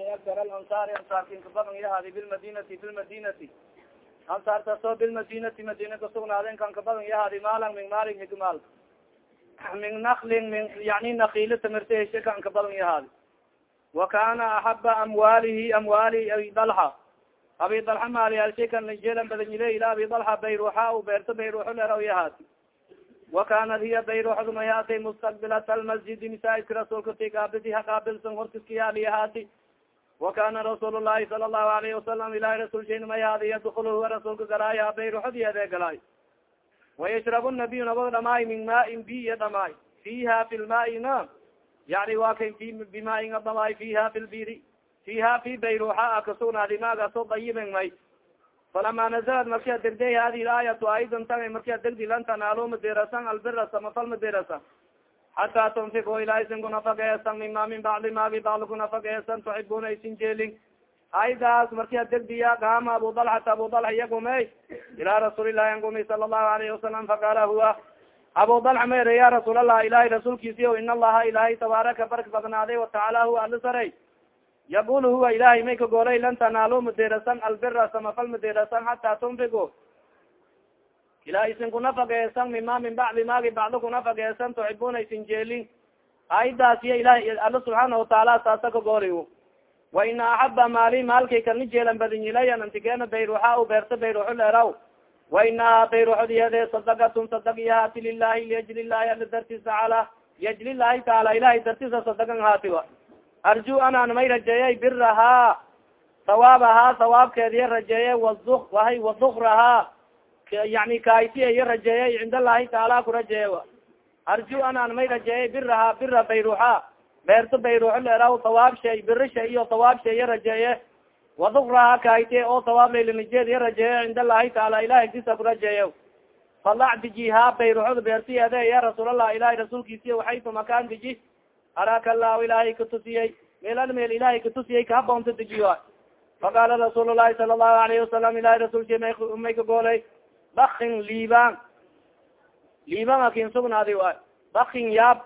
yahaadi aktar alansaari ansaarkin kabadan yahaadi bilmadinati bilmadinati ansaartaasoo bilmadinati madina kasugnaaden kan kabadan yahaadi maalan min maalin higmaal min naklin min yani nakiili tamirta heshe kan kabadan yahaadi wa kana axaba amwaalihi amwaali abi dalxa abi dalxa maaliyaalshay kan jeelan badanyile ila abi dalxa bayruxa beerto bayruxo leraw yahaadi wa kanat hiya bayruxdu mayaatay mustaqbilat almasjidi masaaidka rasuulka ti kaabisi hakaabilsan horkiskayaaliyahaati wa kana rasuul llahi sala allahu alayhi wasalam ilahi rasul shayn mayaadi yadkul huwa rasuulka galaaya bayruxodi ade galaay wayashrabu nabiy nabag dhamaay min maain bi iyo dhamaay fiha fi lmaai na yani wa kay bimaain dhamaay fiha fi lbiri fiha fi bayruxa a kasugnaadi maagaso dayiben may falama nazalad markia degday hadi aayatu aidan tanga markia degdi lan tanaalu maderasan albira samafal maderasan xataa tunfiku ilaisin kunafageesan mima min bacdi magi bacdi kunafageesan tuxibuna isin jeelin. Aydaas markia degdiya kaama abu dalxata abu dalxa iyagumey ilaa rasuulillahi angumi sala allahu alayhi wasalam faqala huwa. Abu dalxa mayre ya rasuul allah ilahay rasuulkiisi o in allaha ilahay tabaaraka bark badnaaday watacaala huwa ali saray yaqul huwa ilahay may ka goolay lan tanaalu maderasan albira samafal maderasan hataa tunfiku ilaa isin kunafageesan mima min bacdi magi bacdo kunafageesan tuxibuna isin jeelin. Aydaas iya ilahi alla subxaana watacaala saasa ka goolay wa ina axaba maali maalkay kalni jeelan badinyilayan antigeena bayruxa u beerto bayruxo leeraw. Wa inaha bayruxodiyade sadakatun sadag iyahaati lilahi liajli llahi ala dartiisa taala liajli llahi taala ilahay dartiisa sadagan haati wa arju anaan may rajeeyay birahaa sawaabahaa sawaabkeediya rajeeye wahay wadukrahaa yani kaaytiya iyo rajeeyay cind allahi taala ku rajeeye arju anaan may rajeeyay birahaa bira bayruxa beerto bayruxo leeraw sawaab shay biri shay iyo sawaab shay rajeeye wadukrahaa kaaytiya oo sawaab laylinijeed iya rajeeye cind allahi taala ilahay agtisa ku rajeeye falac dijihaa bayruxoda beertiyeede ya rasuulallah ilahay rasuulkiisiy waxaytu makaan diji araka allahu ilahay katusiyey meelal meel ilahay katusiyey kahaboonta dejiyo. Faqaala rasuul lahi sala allahu alayhi wasalam ilahay rasulki may ka goolay bakin liibaan liibaan akin sugnaadi a bakin yaab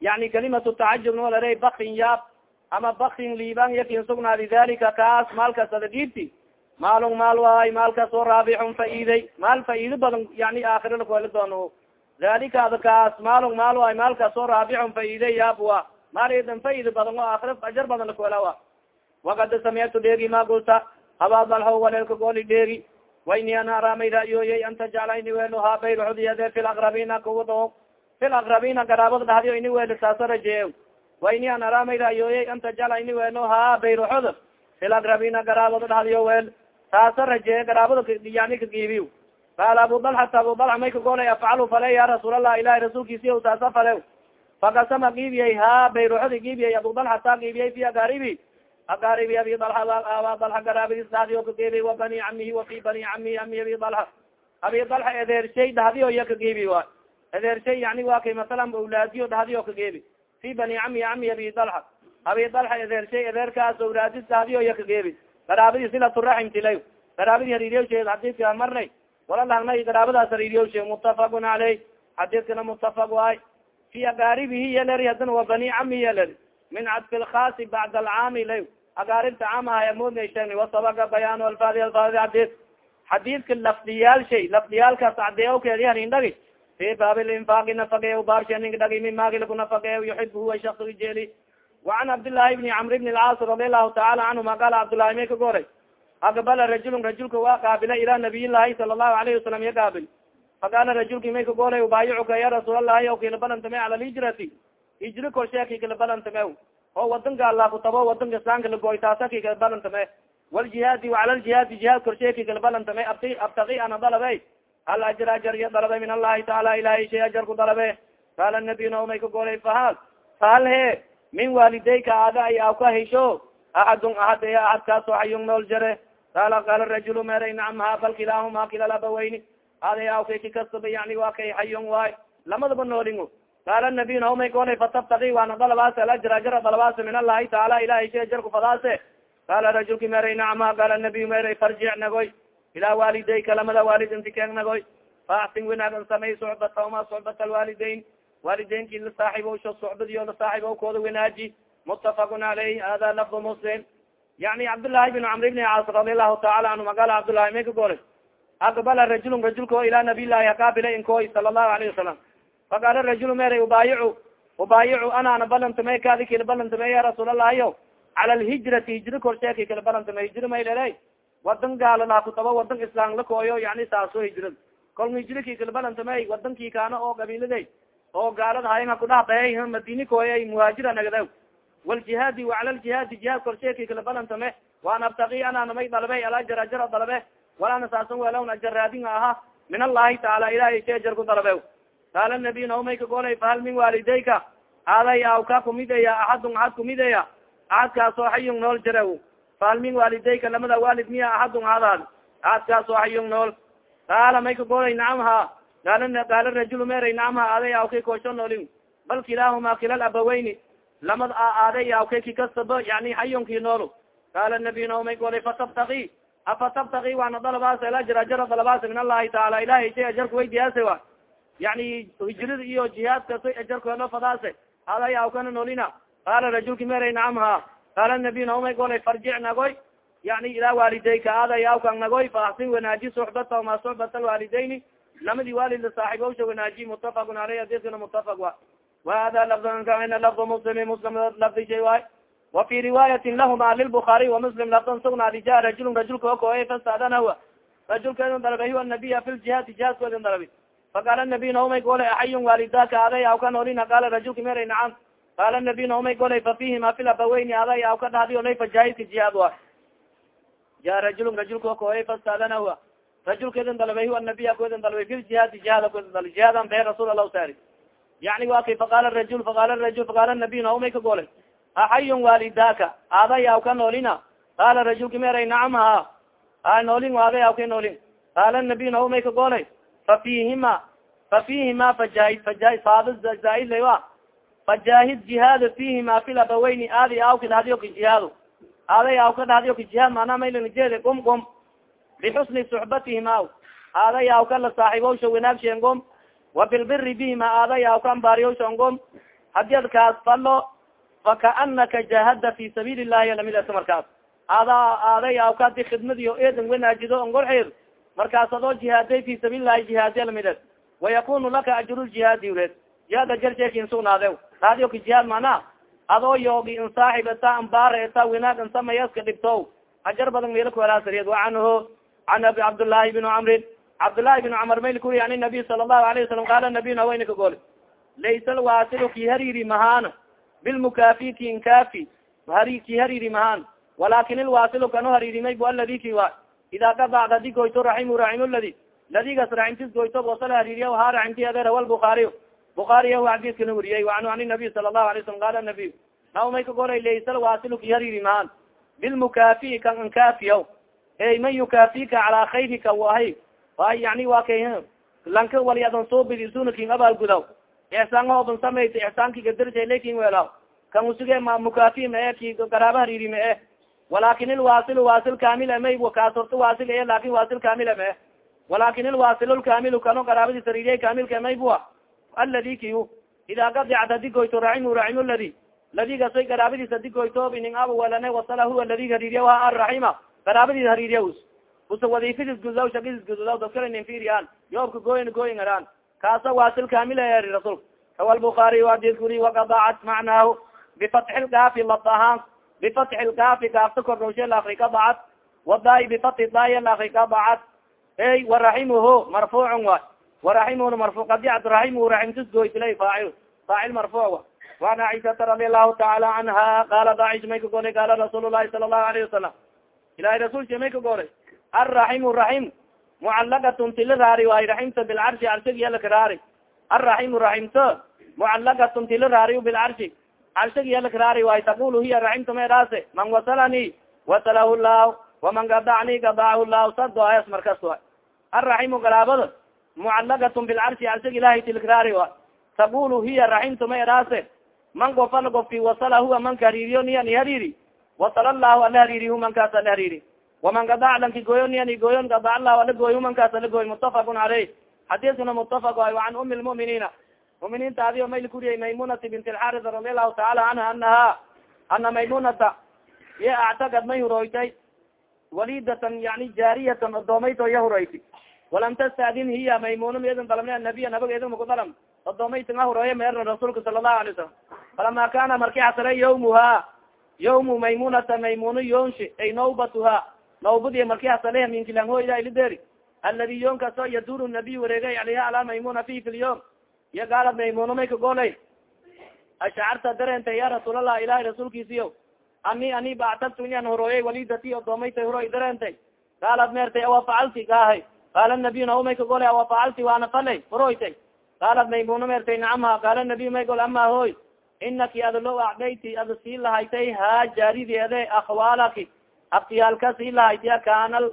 yani kalimatu tacajub noolare bakin yaab ama bakin liibaan yakin sugnaadi dalika kaas maalkaas ada dhiibti maalun maal waay maalkaas oo raabixun faiiday maal faiido badan yani aakhira lakuheli doono dalika ada kaas maalun maal waay maalkaas oo raabixun faiiday yaab wa. Maalidan faido badan oo aakhira ajar badan lakuhela wakad samictu dheegi ma gulta. Abaadalho waleelka gooli dheegi wayni ana aramay ra'yooyey an tajcala ini weelo ha bayruxudiyade fi laqrabina kuwado fi laqrabina garaabada dhahdiyo ini weelo saasa rajeeyo wayni an aramay ra'yooyey an tajcala ini weelo ha bayruxud fi laqrabina garaabada dhahdiyo weel saasa rajeeye garaabada yani kagiibiy qaala abu dalxata abu dalxa may kagoolay afcalu fale ya rasuul allah ilahi rasuulkiisiy saasa fale fakasama giibiyey ha bayruxudi giibiyey abu dalxata giibiyey fi agaaribi agaaribi abi dalxa aba dalxa garaabadis dhahdiyo kageebi wa bani camihi wa fi bani camihi ami abi dalxa abi dalxa edershay dhahdiyo iya kageebi wa. Edershay yani wa kay masalan awlaadiyo dhahdiyo kageebi fi bani cami cami abi dalxa abi dalxa edershay ederkaas awlaadis dhahdiyo iya kageebi garaabadii silaturaxim tilay garaabadii hariiriyawsheed xadiidka marnay wala lahnay garaabadaas hariiriyawshe mutafaqun caleyh xadiidkana mutafaq waay. Fi agaaribihi yaleri hadana wa bani cami yaleri min cadfi lkhaasi bacd alcaami lay agaaribta caamahay amoodnay sheegnay wasabaga bayaan alfaadi alfaadi xadiid xadiidka lafdiyaal shay lafdiyaalkaas cadeeyawkeedi hanindhagi fi baab linfaaqi nafageew baabshaning dhagi min maagi lagu nafageew yuxib huwa shaksi jeeli wacan cabdillaahi bni camr bni alcaas radi allahu taala canhuma qaala cabdullahi may ka goray aqbala rajulun rajulka waa qaabila ila nabiy llahi sala allahu alayhi wasalam ya qaabil faqaala rajulki may ka golay ubaayicuka ya rasuul allahi o kila balantame cala lhijrati hijri korsheeki kala balantame oo wadanka allah kutabo wadanka islaamka lagoytaasaki kala balantame waljihaadi wacala ljihaadi jihaad korsheeki kala balantame abti abtaki ana dalabe. Hal ajr ajar iya dalabe min allahi taala ilahay shay ajar ku dalabe. Qaala nabiy naomay ka golay fahal. Fahal he min waalideyka aada ay aw ka hesho axadun ahad e ahad kaasoo xayung nool jare qaala qaala rajulu meray nacam ha bal kilaahuma kilalabaweyni aday aw kay kikastaba yani waa kay xayung waay lamadaba noolingo qaala nabiy naomay goonay fatabtaki waana dalabaase alajra ajra dalabaase min allahi taala ilahay shay jarku fadaase qaala rajulki meray nacma qaala nabiy meray farjic nagoy ilaa waalidayka lamada waalid inti nagoy faaxsin wanaagan samay sucbatahuma sucbat alwaalidayn waalideynki la saaxiibowsho sucbadiyo la saaxiibowkooda wanaaji mutafaqun caleyh hada lafdu muslim yani cabdullahi bin camr bni caas radi lahu taala anhuma qaala cabdullahi may ka goolay aqbala rajulun rajulka o ilaa nabiy llahi hakabilay inkoy sala allahu alayh wasalam faqala rajul mere ubaayicu ubaayicu anana balantamay kadi kila balantamay ya rasuul allahiyo cala lhijrati hijri korsheeki kala balantamay hijri maylere wadan gaala laa kutaba wadan islam la kooyo yani saaso hijrad kol hijriki kala balantamay wadankii kaana oo qabiiladay oo gaalada haynga kudhabahay madini kooyay muhaajira nagadaw waljihaadi wacala ljihaadi jihaad korsheeki kala balantame waan abtaki anana may dalabe alajar ajara dalabe walana saasan welawn ajar raadin aha min allahi taala ilahay ajar ku dalabe qaala nabiy naumay ka golay fahal min waalidayka aaday aw ka kumidaya axadun axad kumidaya axadkaasoo xayung nool jara fahal min waalidayka lamada waalid miya axadun aadaad axadkaasoo xayung nool qaala may ka golay nacam ha qaala qaala rajul meray nacam ha aw kay koosho noolin bal kilaahuma kila labaweyni lamad a aaday aw kay kikasaba yani xayunkii nool qaala nabiy naumay golay fatabtaki afa tabtaki waana dalabaas alajr ajara dalabaas min allahi taala ilahay shay ajarka weydiyaase wa yani hijrada iyo jihaadka say ajarkelo fadaase aday aw kana noolina. Qaala rajulki meray nacam ha? Qaala nabiy naumay golay farjic nagoy yani ilaa waalidayka aaday awkan nagoy faaxsin wanaaji suxbata ma suxbat alwaalidayni. Lamadi waalid la saaxibowsha wanaaji mutafaqun aleyh adiskana mutafaq wa. Wahada lafdana lafdu muslimi muslim lafdi shay waay. Wa fi riwaayati lahuma lilbukaariy wamuslim lafdan sugnaadi ja rajulun rajulka okooye fastadanawa rajulkeedin dalabay huwa nabiya fi ljihaadi jihaadkoodin dalabi faqaala nabiy naumay golay axayun waalidaka aday aw ka noolina qaala rajulka meray nacam qaala nabiy naumay golay fa fihima fi labaweyni aday aw ka dhahdi olay fa jaahidka jihaad wa ja rajulun rajulka okooye fastadanawa rajulkeedin dalabay huwa nabiya koodin dalabay fi ljihaadi jihaad koodin dalay jihaadan be rasuul alah sari yani wa kay faqaala rajul faqaala rajul faqaala nabiy naumay ka golay axayun waalidaka aaday aw ka noolina qaala rajulka meray nacam ha a noolin aaday aw ka noolin qaala nabiy naumay ka golay fa fihima fa fihima fajaahid fajaahid faado zaaid lay wa fajaahid jihaad fihima fi labaweyni aadi aw ka dhahdiyo ka jihaado aaday aw ka dhahdiyo ka jihaad maanaa maylanajeede gum gum bixusni suxbatihima aaday aw ka la saaxiibowsha wanaagshen gom wa bilbiri bihima aaday aw ka ambaariyowshan gom haddii ad kaas falo fakaanaka jahada fi sabiili llahi la mid asa markaas aada aaday aw kadi khidmadiyo eedan wanaajido ongorxeer markaas adoo jihaaday fi sabiili lahi jihaadiya la mid es wayakunu laka ajru ljihaadi ureed jihaad ajar sheekin sugnaade raadiyo ka jihaad mana adoo yoogi in saaxib eta ambaara eta winaag in samayaska dhibto ajar badan meela kuhelaasariyed wa canhu can abi cabdillaahi bn camrin cabdillaahi bn camar mayl kuri an nabiy sala allahu alayh wasalam qaala nabiy nawayna ka gol laysa alwaasilu ki hariri mahaan bilmukafi kin kafi hari ki hariri mahaan. Walakin ilwaasilu kanu haririmay bu aladi ki wa ida qadac hadi goyto raximu raxim ladi ladigas raximtis goyto wasala haririya ha raximti adeer hawa lbukaariy bukaariya xadiiskana weriyay waanhu an nabiy sala allahu alay slam qaala nabiy naw may ka golay laysa alwaasilu ki hariri mahaan bilmukafi kan ankafiya ey man yukafika calaa kayrika wahay ay yani wa kay lanka waliadan soo bidisuna kin abaalgudaw ixsaan hooban samayta ixsaankiga darja laakiin wela kan usuge ma mukafi ma e ki garaaba hariri ma e walakin ilwasil wasil kamil may kaas horta wasil e laakiin wasil kamil ma e walakin ilwasil lkamil kano garaabadis haririya kamilka may bua aladi kiyu. Ida gadicad hadi goyto racimu racimu ladi ladigasoy garaabadiis hadi goyto bining aba walane wasala huwa ladi haririya wa arraxima garaabadiis haririya us. Usa wadifadis gudaw shakadis gudaw dadkalanin firiyaan yoobka gooyin gooyin araan kaasa wasil kamil eri rasul. Kawa lbukaariy adis kuri wakadacat macnaahu bifatxi lkaafi ladahaan bifatxi lkaafi kaafta kordhowshe laakri kadacat wadaai bifati daaya laakri kadacat ey waraximuhu marfuucun wa waraximuhuna marfu kadicat raximuhu raximtis goytilay faacil faacil marfuuc wa waan aishata radi allahu taala canha qaalat aish may ka golay qaala rasuul lahi sala allahu alayhi wasalam ilahay rasulka may ka golay arraximu raxim mucalagatun tila raari waay raximta bilcarshi arshig yalaka raari arraximu raximto mucalagatun tila raariy bilcarshi carshig yalaka raari waay taqulu hiya raximta meeraase man wasalani wasalahu llah waman gadacni gadacahu llah sado ayas markas wa arraximu garaabada mucalagatun bilcarshi carshig ilahay tilka raari waay taqulu hiya raximta meeraase man gofal gofki wasala huwa manka hariiriyo niya ni hariiri wasala llahu ala hariiri hu mankaas ala hariiri waman gadac lanki gooyo niyani gooyon gadac lah ala gooy humankaas ala gooy mutafaqun caleyh xadiiskuna mutafaq ay an umi lmu'miniina muminiinta adiyo mayl kuriyay maymunati bint alxaris radi allahu taala canha anaha ana maymunata. Iya actagad may huroytay walidatan yani jaariyatan odoomayto iya huroyti walam tastadin hiya maymuna maedin dalabne anabiya nabaga edin makudalam odoomaytan a hurooye meerna rasuulka sala allahu alay wasalam falama kana marki xasala yawmuha yawmu maymunata maymuna yoonshi ay nawbatuha nawbadi marki hasaleha minkilanhoyda ilideri aladi yoon kaso yaduru nabiy wareegay alayha alaa maymuna fi fi lyom iyo gaalad maymuna may kagolay ashacarta dareenta ya rasuulallah ilahi rasuulkiisiyo ani ani bactagtu inan horooyay walidati odoomaytay horoy dareentay gaalad meertay awa facalti kaahay qaala nabiy naumay kagolay awa facalti waana falay horoytay qaalad maymuna meertay nacamha qaala nabiy may gol ama hoy inaki ada lo acdayti ada sii lahaytay ha jaarideede akhwaalaki. Aktiyaalka sii lahaytya kanal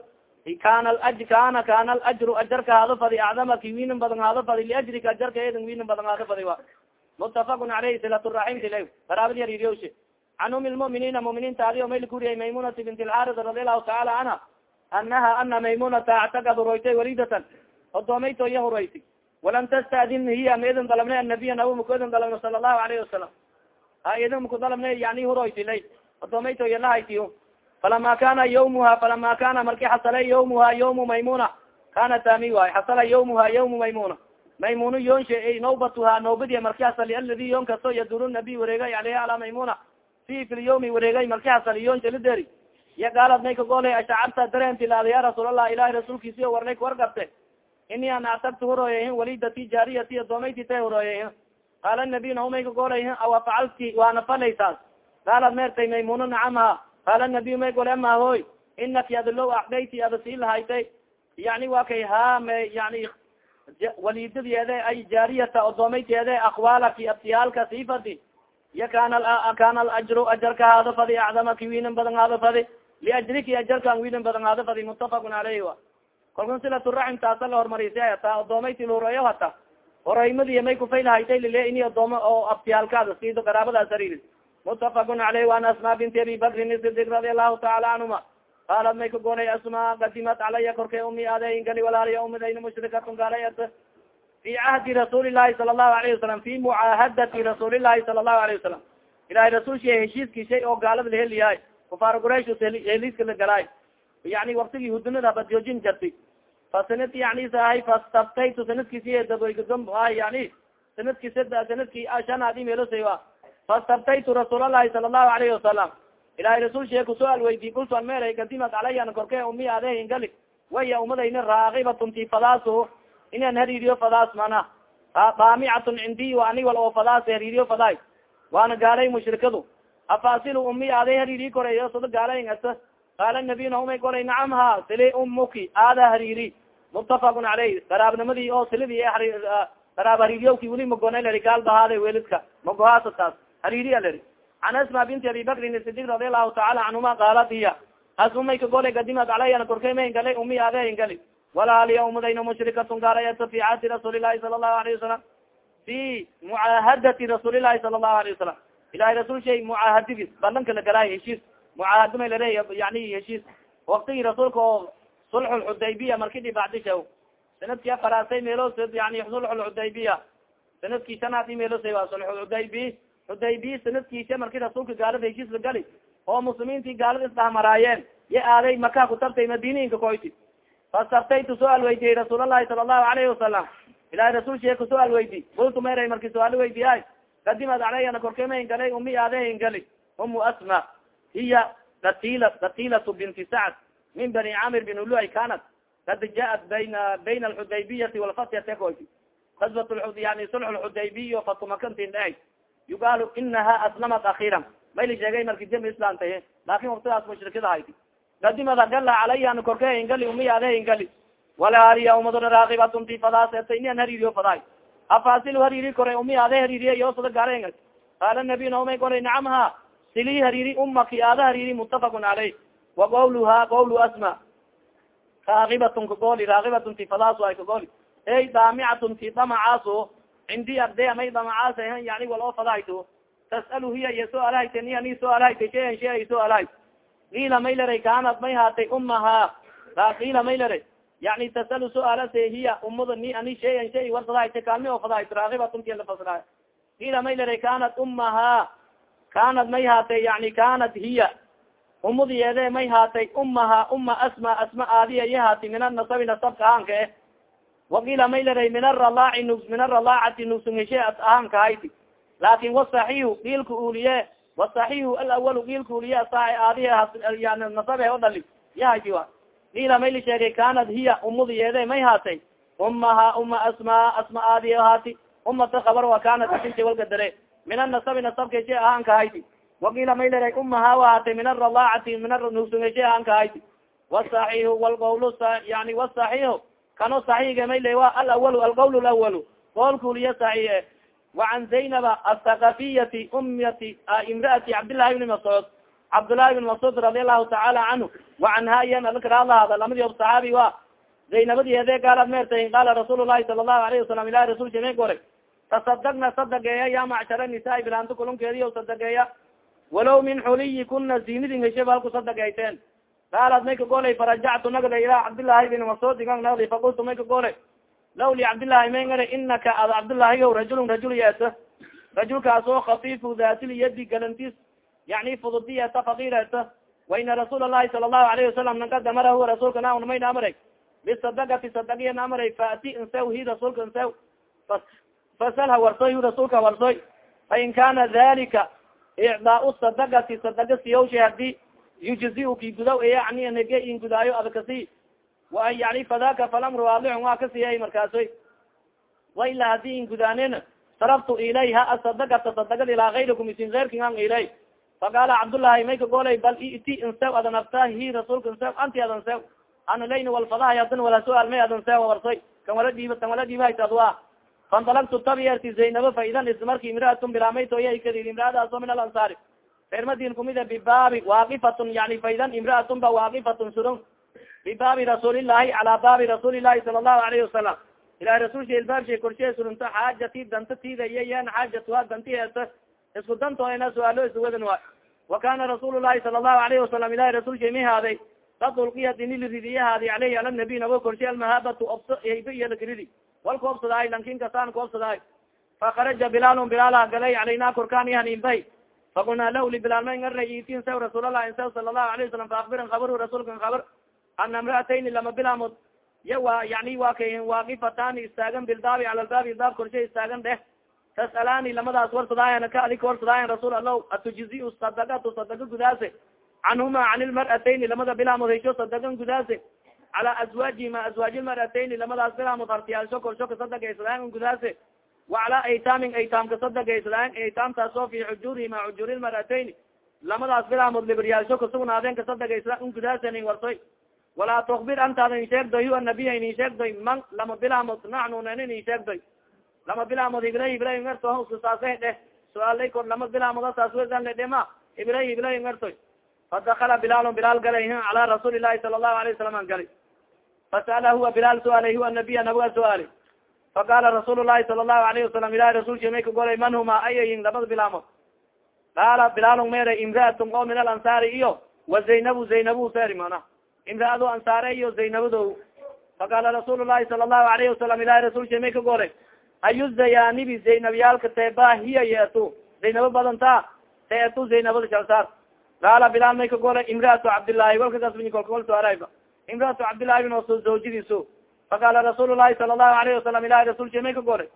kana kana kana alajru ajarka hado fadi acdamaki winan badan hado fadi liajrika ajarka edan winan badan hado fadi wa. Mutafaqun aleyh silaturaxim dila qaraabad yaririyawshi can umi lmu'miniina muminiinta adi mayl kuriyay maymunati bint lxaris radi allahu taala canha anaha ana maymunata actagad huroytay walidatan odoomayto iya huroyti walam tastadin hiya ma dalabne anabiya nabi maku idin sala allahu alayhi wasalam ha idin maku dalabne yani huroyti lay odoomayto iya lahaytiyo falama kana yawmuha falama kana marki xasala yawmuha yawmu maymuna kana tami waay xasala yawmuha yawmu maymuna maymuna yoonshe nawbatuha nawbadiya marki hasali aladi yoon kasto yaduru nabiy wareegay aleyha ala maymuna fi fi lyawmi wareegay marki hasali yoonshe lideri iya gaalad may kagolay ashacarta dareenti laada ya rasuulallah ilahi rasuulkiisi warnay kawargabte ini an actagtu hurooyayhin walidati jaariyati adoomayti tay hurooyayhin qaala nabiy naumay kagolayhin awa facalti waana falaysaas gaalad meertay maymuna nacamha qaala nabiy may gole ama hoy inaki ada low acdayti ada sii lahaytay yani wa kay ha me yani walidadeede ay jaariyata odoomayteede akwaalaki abtiyaalka sii fadi iya kana kana alajru ajarka haado fadi acdamaki winan badan haado fadi liajriki ajarkan winan badan haado fadi mutafaqun aleyhi wa kalkun silaturaxim taasa la hormarisay hata odoomayti lhoreeyo hata horeymadiy may kufaylahaytay lile ini odooma oo abtiyaalkaada siido qaraabadaas ariri mutafaqun aleyh waan asma binti abi bakrin sidik radi allahu taala canhuma qaalat may kagolay asma qadimat calaya korkay umi adeyn gali walaaliya umadayna mushrikatun gaalayat fi cahdi rasuuli lahi sala allahu alayhi wasalam fi mucaahadati rasuulilahi sala allahu alayhi wasalam ilahay rasuulsha heshiiski shay oo gaalada laheliyahay kufaar quraysh heliiska la galaay yani waktigii hudunada badyoojin jarti. Fa sanad yani sahay fastabtaytu sanadkiisi dadoygagam yani sanadki sanadki shanaadi meelosay fastabtaytu rasuul alahi sala allahu alayhi wasalam ilahay rasuul shee kusual weydi kultu an meelay kadimat calayan korke umi adehin gali waya umadayna raagibatun ti fadaaso inan hariiriyo fadaas mana daamicatun cindi ani wal oo fadaas hariiriyo faday waana gaalay mushrikadu afasil umi aday hariiri koreyo sada gaalay ata qaala nabiy naumay koray nacam ha sili umuki aada hariiri mutafaqun caleyh qaraabnimadii oo silidii qaraab hariiriyowki weli magonay lari gaal bahaada welidka magohaasa taas haririya lari can asma binti abi bakrin sidik radi allahu taala canhuma qaalat iya asumay kagolay gadimad calayana korkay mayn galay umi adehin gali walaaliya umadayna mushrikatun gaalayata fi cahdi rasuulilahi sala allahu alayhi wasalam fi mucaahadati rasuulilahi sala allahu alayhi wasalam ilahay rasuul shay mucaahadigiis balanka la galaay heshiis mucaahado may laleey yani heshiis waktigii rasuulka oo sulxulxudaybiya marki dhibacdisha sannadkii afaraasay meelos yani sulxulxudaybiya sannadkii shanaadi meelosay waa sulxulxudaybi xudaybiya sanadkiisa marki rasuulka gaalada heshiis la gali oo muslimiintii gaalada isdhahmaraayeen ya aaday maka kutabtay madiniinka koyti fastaftaytu su'aal weydiyey rasuul allahi sala allahu alayhi wasalam ilahay rasul shee ku su'aal weydi kultu meray marki su'aal weydiyaay kadimad calayana korkemayn galay umi adehin gali umu asma hiya datila datilatu binti sacd min bani camir bin uluay kanat. Kad jaat bayna bayna alxudaybiyati walfatyati koyti kasbat yani sulx lxudaybiyo fatumakantin dhaay yugaal inaha aslamat akhiran mayli sheegay marki demi islaamtay laakin waktidaas mushrikada hayti kadimada gala calayana korke ingali umi ade ingali walaariya umadona raakibatun ti fadaas inian hariiriyo faday afasil hariiri koray umi ade hariiriye yoosada gaare qaala nabiy naumay koray nacam ha silii hariiri umaki aada hariiri mutafaqun caleyh wa qawluha qawlu asma raakibatun kagoli raakibatun ti fadaas ay kagoli ey daamicatun ti damacaaso cindi arde amay damacaas yani wal oo fadahayto tas'alu hiya iyo soo alahayte niya ni soo alahayte shayan shay ay soo alahay ila may laray kaanad may haatay umaha ila may laray yani tas'alu suaalase hiya umada ni ani shayan shay warsadahayte kaalmi oo fadahayto raakibatunti lafasraay ila may laray kaanad umaha kaanad may haatay yani kaanat hiya umadiyeede may haatay umaha uma asma asma aadiya iya haati min anasabi nasabka ahaanka eh wakiila may laray min aralaaci n min aralaacati nugsungeshe ahaanka hayti laakin wasaxihu giilka uliye wasaxihu alawalu giilka uliye saa aadiya yani nasabe o dhali yahayti wa giila may la sheegay kanad hiya umadiyeede may haatay umaha uma asma asma aadiya haati umata kabar wa kanat asinta walgadare min anasabi nasabkeshe ahaanka hayti wakiila may laray umaha wahaatay min aralaacati min nugsungeshe ahaanka hayti wasaxihu walqawl yani wasaxihu kano saxiiga may le wa alawal alqawl lawalu qoolkuliya saxiie wacan zaynaba asakafiyati umyati imraati cabdillahi bni mascuud cabdullahi bn mascuud radi allahu tacaala canhu wacanha iyan alkaraadahada lamadi ob saxaabi wa. Zaynabadiede gaalad meertay qaala rasuul lahi sala allahu alayhi wasalam ilahi rasul jamey gore. Tasadagna sadageeya ya macshara nisaai bilaanto kulunkeediyo sadageeya walow min xuliyi kuna zinidin hesheba halku qaalad may ka golay farajactu nagda ilaa cabdillaahi bin mascuud igan nagdi fakultu may ka golay law li cabdillaahi may ngara inaka ad cabdillaahi o rajulun rajul yeeta rajulkaas oo kafiifu daatilyadi galantis yani fududi eta fakir eta waina rasuul allahi sala allahu alayhi wasalam nankadamara huwa rasuulka na mayna amray bisadagati sadagiya na amray faati insew hi rasuulka insew fasalha warsoy hu rasuulka warsoy fain kana dalika icdaau sadagati sadaga siyawsha haddii yujzi ki gudaw yani nege in gudaayo adakasi wa yani fadaka falamru waadixun waa kasiyay markaasoy wa ilaa haddii in gudaanen saraftu ilayha asadagata sadagad ilaa gayrikum isin keyrkin an ilay. Faqaala cabdullaahi may ka golay bal iti insew adan afta hi rasuulka insew anti adan sew. Ana layn walfadahay adan wala suaal may adan sew warsoy kan wala dhiiba kan wala dhiibahaytadwa fandalagtu tabiyarti zaynaba fa idan ismarki imraatun bilaamaytoya kadid imraadaas oo min alansaari reer madin kumida bibaabi waaqifatun yani faidan imraatun ba waaqifatun surun. Bibaabi rasuulillahi cala baabi rasuulillahi sala allahu alayhi wasalam ilahi rasulsha ilbaabsha korshe surunto xaajati danta yan xaajatuha danti heesa. Isku dantoena suaalo iswadan waay wa kana rasuul llahi sala allahu alayhi wasalam ilahi rasulsha mi haaday. Kad ulqiyat iniliridiya haadi aleyhi ala nabiy nabo korshe almahabatu obso hayba iyo lagridi wal koobsadaay lankin kasaan koobsadaay fakaraja bilaalun bilaala galay alayna korkaan fakulnaa lah libilaal ma ngara itin sew rasuulallah in sew sala allahu alayh wasalam faakbiran kabaru rasuulkan kabar ana imraatayni lama bilaamod ya wa yani wa kay waaqifatani istaagan bilbaabi cala lbaabi baab korshe istaagan dheh tas'alaani lamadaas warsadaayan ka adik warsadaayan rasuul allah atujzi sadagatu sadaga gudaase canhuma can ilmar'atayni lamada bilaamod hesho sadagan gudaase cala azwaajihima azwaaji lmar'atayni lamadaas bilaamod hartiyaalsho korsho kasadagaysadayan gudaase wacala aytaamin aytaamka sadagaysadayan aytaamtaas oo fi xujurihima xujuri lmar'atayni lamadaas bilaamod libiryaalsho kasugnaadeen kasadagaysada un gudaasanin warsoy walaa tukbir antaada in sheegdoy hu anabiya inin sheegdoy man lama bilaamod nacnunan inin sheegdoy lama bilaamod hibla hibla ngarto saasa dheh su'aalay kor lama bilaamod saas wesan le dhema hibla hibla ngartoy fadakala bilaalun bilaal galay cala rasuuli lahi sala allahu alayه wasalam an gali fasala huwa bilaal suaalay huwa nabiya nabiga suaali faqala rasuul lahi sala allahu alayhi wasalam ilahi rasulka may ka golay man huma ayayin labada bilaamod qaala bilaalun mere imraatun oo min alansaari iyo wa zaynabu zaynabu seri mana imraado ansaare iyo zaynabado faqala rasuul lahi sala allahu alayhi wasalam ilahi rasulka may ka golay ayu zayanibi zaynabyaalka teeba hiya yeetu zaynabo badanta teetu zaynabada shalsaar qaala bilaal may ka golay imraatu cabdillahi walka kasbi kolka wal suarayba imraatu cabdillahi bin masud zawjadiisu faqala rasuul lahi sala allahu alayhi wasalam ilahi rasulka may ka golay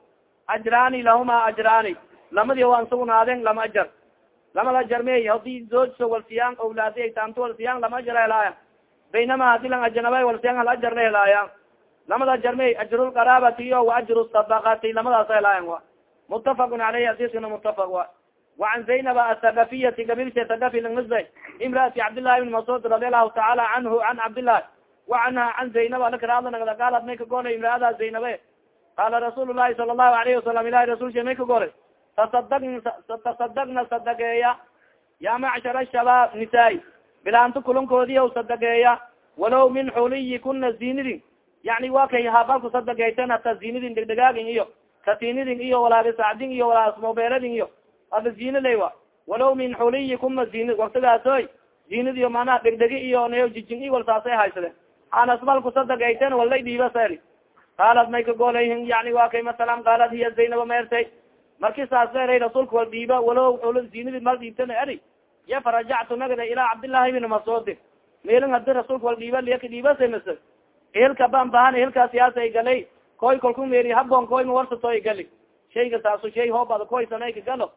ajraani lahuma ajraani lamadi waan sugnaaden lama ajar lamada ajar mey haddii zoojso walsiyaan awlaadi ay taamto walsiyaan lama ajar helaaya baynama haddii lang ajanabay walsiyaan hal ajar la helaaya lamada ajar mey ajrulqaraabati iyo wa ajru sadakati lamadaas helaayan wa mutafaqun aleyhi hadiskana mutafaq wa wacan zaynaba asakafiyati gabilshe sakafi langnisbay imraati cabdillahi bn mascuud radi allahu tacaala canhu can cabdillahi wa canha can zaynaba lakaraadnagda gaalad may ka golay imraada zaynabe qaala rasuul lahi sala allahu alayhi wasalam ilahi rasulsha may ka golay tasadagn tasadagna sadageeya ya macshar shabaab nisaa bilaanto kulunkoodiya sadageeya walow min xuliyi kuna zinidin yani wa kay habalku sadageyten hata zinidin degdegaagin iyo katinidin iyo walaaba sacdin iyo walaasmobeeradin iyo aba zina laywa walow min xuliyi kuma zin waktigaasoy zinadiyo manaa degdegi iyo nayo jijin i walsaasay haysade anasbalku sadageyten walay dhiiba seri qaalad may ka golayhin yani wa kay masalan qaalad hiya zaynaba meertay marki saas eray rasuulka wal dhiiba walow zinadi mal dhiibtana eri ya farajactu nagda ilaa cabdillahi bni mascuudi meelin hadi rasuulka wal dhiiba liyaka dhiibasa mase ehelka baan baahan ehelkaas yaasay galay koy kalku meeri haboon koy mawarsatoy gali shayga saaso shay hoobada koy samayka galo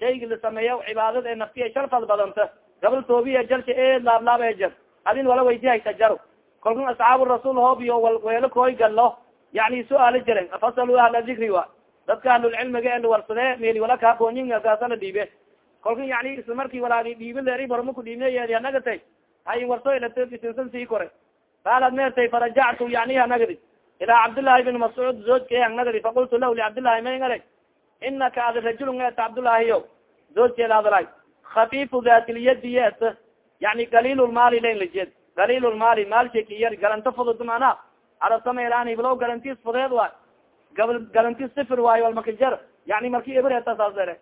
shayga la sameeya cibaadada ee naftiya sharfad badanta gabal toobiya jarsha e laablaab e jar adin wala weydiihaysa jaro kalkun asxaabu rasuul hoobiyo weelo koy galo yani su'aalo jiren fasalu ahla dikri wa. Dadka ahlulcilmiga e warsade meli wala kaakoonyin kaasana dhiibe kalkun yani isla marki walaagi dhiibi leri barmaku dhiibneyeedi hanagatay hay warso ilasinsan sii kore. Qaalad meertay farajactu yani hanagadi ilaa cabdillaahi bin mascuud zoojka hanagadi faqultu lah licabdillahi may ngara inaka ad rajulun et cabdullaahiyo zoojkeeda adlay khafifu daatilyadi yet yani galilulmaali lan lajeed galilulmaali maalshekiyar galanto fudud mana arasameelaan iblow galantis fudeed waay. Gabal galantis sifir waayo walmakajar yani marki ibreeta saasere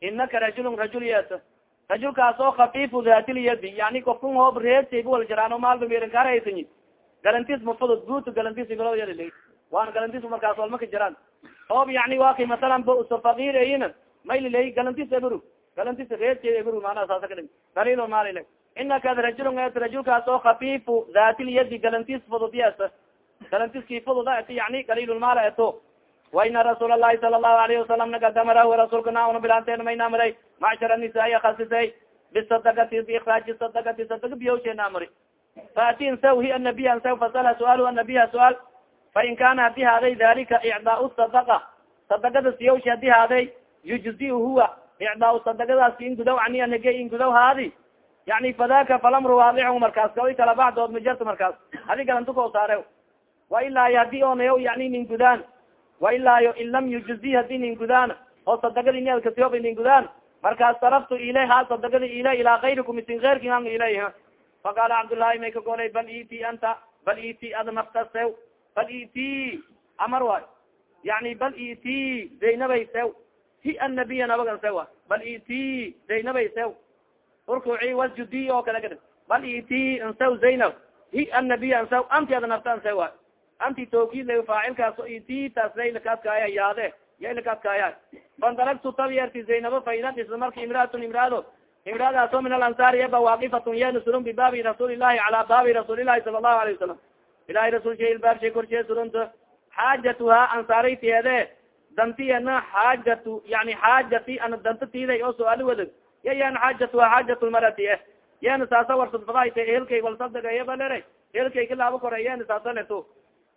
inaka rajulun rajul yet rajulkaas oo kafifu daatilyadi yani kofkun hoob reesayb wal jaraano maalba meerankaarhaysanyi galantis mafudud guutu galantis iblow yal waan galantis markaas walmaka jiraan hoob yani waa kay masalan so fakir ayin maylilay galantis ebru galantis reesay ebru maanaa saasa kadhig dalilo maalile inaka et rajulkaas oo kafifu daatilyadi galantis fudud yes galantiskii fududa et yani galilulmaala eto waina rasuul alahi sala lahu alayhi wasalam nagadamara rasuulka nauna bilaanteen mayna amray macshar nisaai khasisay bisadakati biikraaji sadakati sadaka biyawsheena amri faatin saw hi anabiya saw fasala suaal anabiya suaal fain kana hadi haaday dalika icdaau sadaka sadakada siyawshi hadi haaday yujzi huwa icdaau sadakadaas in gudaw ani in gudaw haadi yani fadaka falamru waadixu markaas kawi kala baxdood majarta markaas. Hadi galantukoo saare wailaa hadi onayo yani nin gudaan. Wailaayo in lam yujuzi hadi nin gudaan oo sadakadi niadkasiyob nin gudaan markaas saraftu ilayha sadakadi ila ilaa kayrikum isin keyrkin an ilayha faqaala cabdullaahi may ka golay bal iti anta bal iti ad naftasew bal iti amar waayo yani bal iti zaynabay sew. Hi annabiya nabagan sewa bal iti zaynabay sew urkuci wasjudi oo kale kadhig bal iti nsew zaynab hi annabiya nsew anti ada nafta nsew waayo anti tokid la faacilkaas iti taas laylakaadkaaya yaade. Yaylakaadkaaya fandaragtu tabyeerti zaynabo faydad isla marka imraatun imraado. Imraadaasoo min alansaari eba waaqifatun yeena surun bibaabi rasuulillahi calaa baabi rasuulillahi sala allahu alayh wasalam ilahay rasul shay baabshay korshiye surunta. Xaajatuha ansaaraytiede xaajatu yani xaajati ana danta oo su'aali wadag ya yan xaajatuha xaajat lmarati eh yeena saasa warsudfadaayta ehelkay walsadagayaba lere ehelkay kilaabo kore yeena saasa leto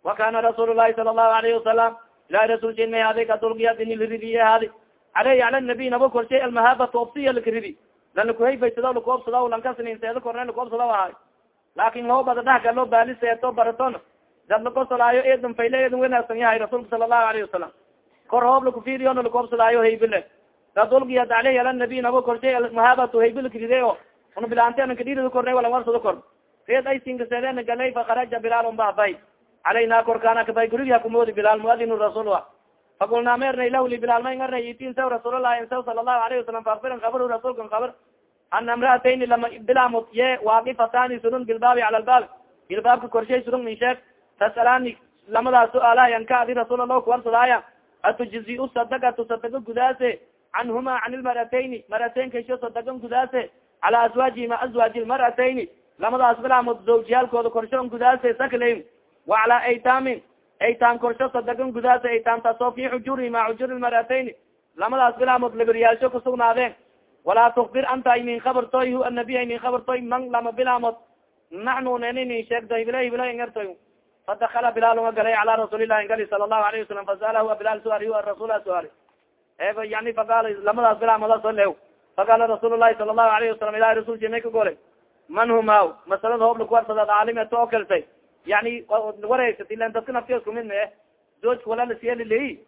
wa kana rasuul lahi sala allahu alayhi wasalam ilahi rasul may haday kadulgiyadiniliridiye hadi. Aleyhi ala nabiy nabo korshay almahabatu obsiya lakaridi lanakuhayfaysada lakuobsada lankasninseeda korne lakuobsada ahay laakin loo bada dhahgalo baaliseeto baraton dad lakosolaayo eedan fayle eedan wanaagsan yahay rasuulka sala allahu alayhi wasalam kor hoob lakufiiriyona lakuobsadaayo haybile kadulgiyad aleyhi ala nabiy nabo korshay almahabatu haybil karide o una bilaanteena kadhirida korne walan warsado kor reed aysinkaseedena galay fakaraja bilaalun baabay calayna korkaana kabay gurigi hakumoodi bilaal muadin rasuul a fakulnaa meernay lahli bilaal may ngarnay itin saw rasuulalahi saw sala allahu alayhi wasalam faakbiran kabar rasuulkan kabar ana imraatayni lama bilaamut ye waaqifatani surun bilbaabi cala lbaab bilbaabka korshay surun min sheeg tasalaani lamadaas su'aalayan ka adi rasuul allah kuwarsadaaya atujzi sadakatu sadaka gudaase canhuma can ilmaratayni marateyn kaysho sadaka gudaase cala aswaajihima aswaaji lmaratayni lamadaas bilaamut zawjiyaalkooda korshoon gudaase saklayn wa calaa aytaamin aytaam korsho sadagan gudaasa aytaamtaasoo fi xujurihima xujur lmaratayni lamadaas bilaamod laberyaalsho kasugnaadeen walaa tukbir anta min kabartoy hu anabiy min kabartoy man lama bilaamod naxnu neni nin sheegdo hibila hibila ngartoy fadakala bilaal nga galay cala rasuulillahi gali sala allahu alayhi wasalam fasalahu bilaal suali hu rasuul suali yani faqaala lamadaas bilaamoda so lew faqaala rasuul lahi sala allahu alayhi wasalam ilahi rasulki may ka golay man huma masalada hoob lakuwarsadaad caalim to okaltay yani wareysat ilan dadka nafti isku mid mae zoojka wala lasiyaliley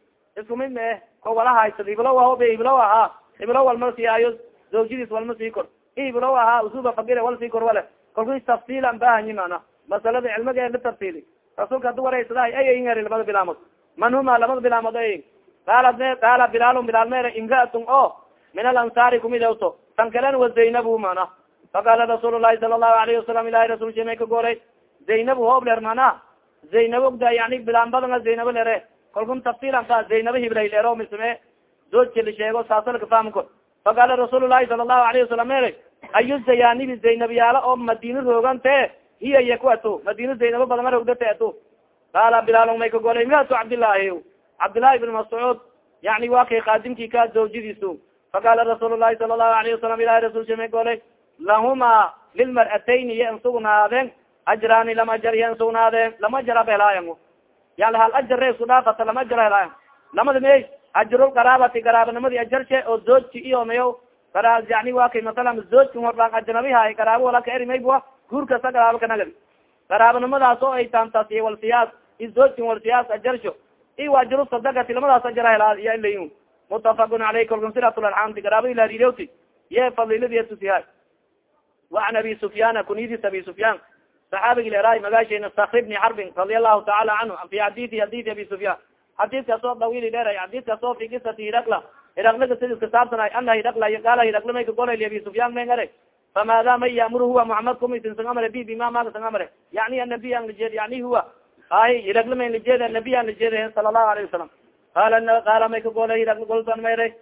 isku mid mae ko wala haysad iblo ahob iblo ahaa iblo walma siyaayo zawjadiis walma sii kor. Iblo ahaa usuba fakir wala sii kor wale kalku tafsiilan bahanyi mana masalada cilmiga la tafsiili rasuulka hadi wareysada ay ngari labada bilaamood man huma labada bilaamood ay qaala qaala bilaalun bilaal mere imraatun o min alansaari kumidewto tan kalen wa zaynabu mana faqaala rasuul lahi sala allahu alayhi wasalam ilahi rasul shimay ka goolay? Zaynab hoob ler mana zaynab ogda yani bilaan badanga zaynabo lere kalkun tafsilan ka zaynaba hiblay lero misme. Doodka la sheego saasalka fahmi kor. Faqaala rasuul sala allahu alayhi wasalam ere ayu zayanibi zaynabyaala oo madina roogante hiya iya ku ato madina zaynabo badama rogdate ato qaala bilaal may ka golay miatu cabdillaahi cabdillahi ibn mascuud yani waa kay kaadimkii ka zawjadiisu faqaala rasuul lahi sala allahu alayhi wasalam ilahi rasulsha may golay lahuma lilmar'atayni iya insugnaadeen ajraani lama ajar iya insugnaadeen lama ajara ba helaayan yani hal ajar isku dhaafata lama ajara helaayan lamada may ajrul qaraabati qaraabanimadi ajarshe oo zoojki iyo mayo yani wa kay masalan zoojki hordaan ajnabiha qaraabo wala ka eri maybua guur kasta qaraabo kanagadi qaraabanimadaas oo ay taamtaas walsiyaas i walsiyaas ajarsho iyo ajru sadakati lamadaas ajara helaa iya ilayin mutafaqun aleyh kolkan siratlarxamti qaraabo ilariroti ye fadiladiya tusiha waan abi sufyana kunyadiis abi sufyaan saxaabigi leeraay magaasheyna sakr bni xarbin radia allahu taala canhu fi xadii haddii abi sufyaan xadiidkaas oo dawili dheeray xadiidkaas fi kisati hirakla hirakliga sidis kasaabsanay ana hirakla gaala hirakla may kagolay abi sufyaan may ngare famaada may yamuru huwa muhamed kumisin sang amre bi bima maga sang amre yani anabiy yani huwa ay hirakla may lajeed anabiy an lajeed sala allahu alayhi wasalam qala qaala may kagolay hirakla goltan mayre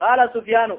qala sufyaanu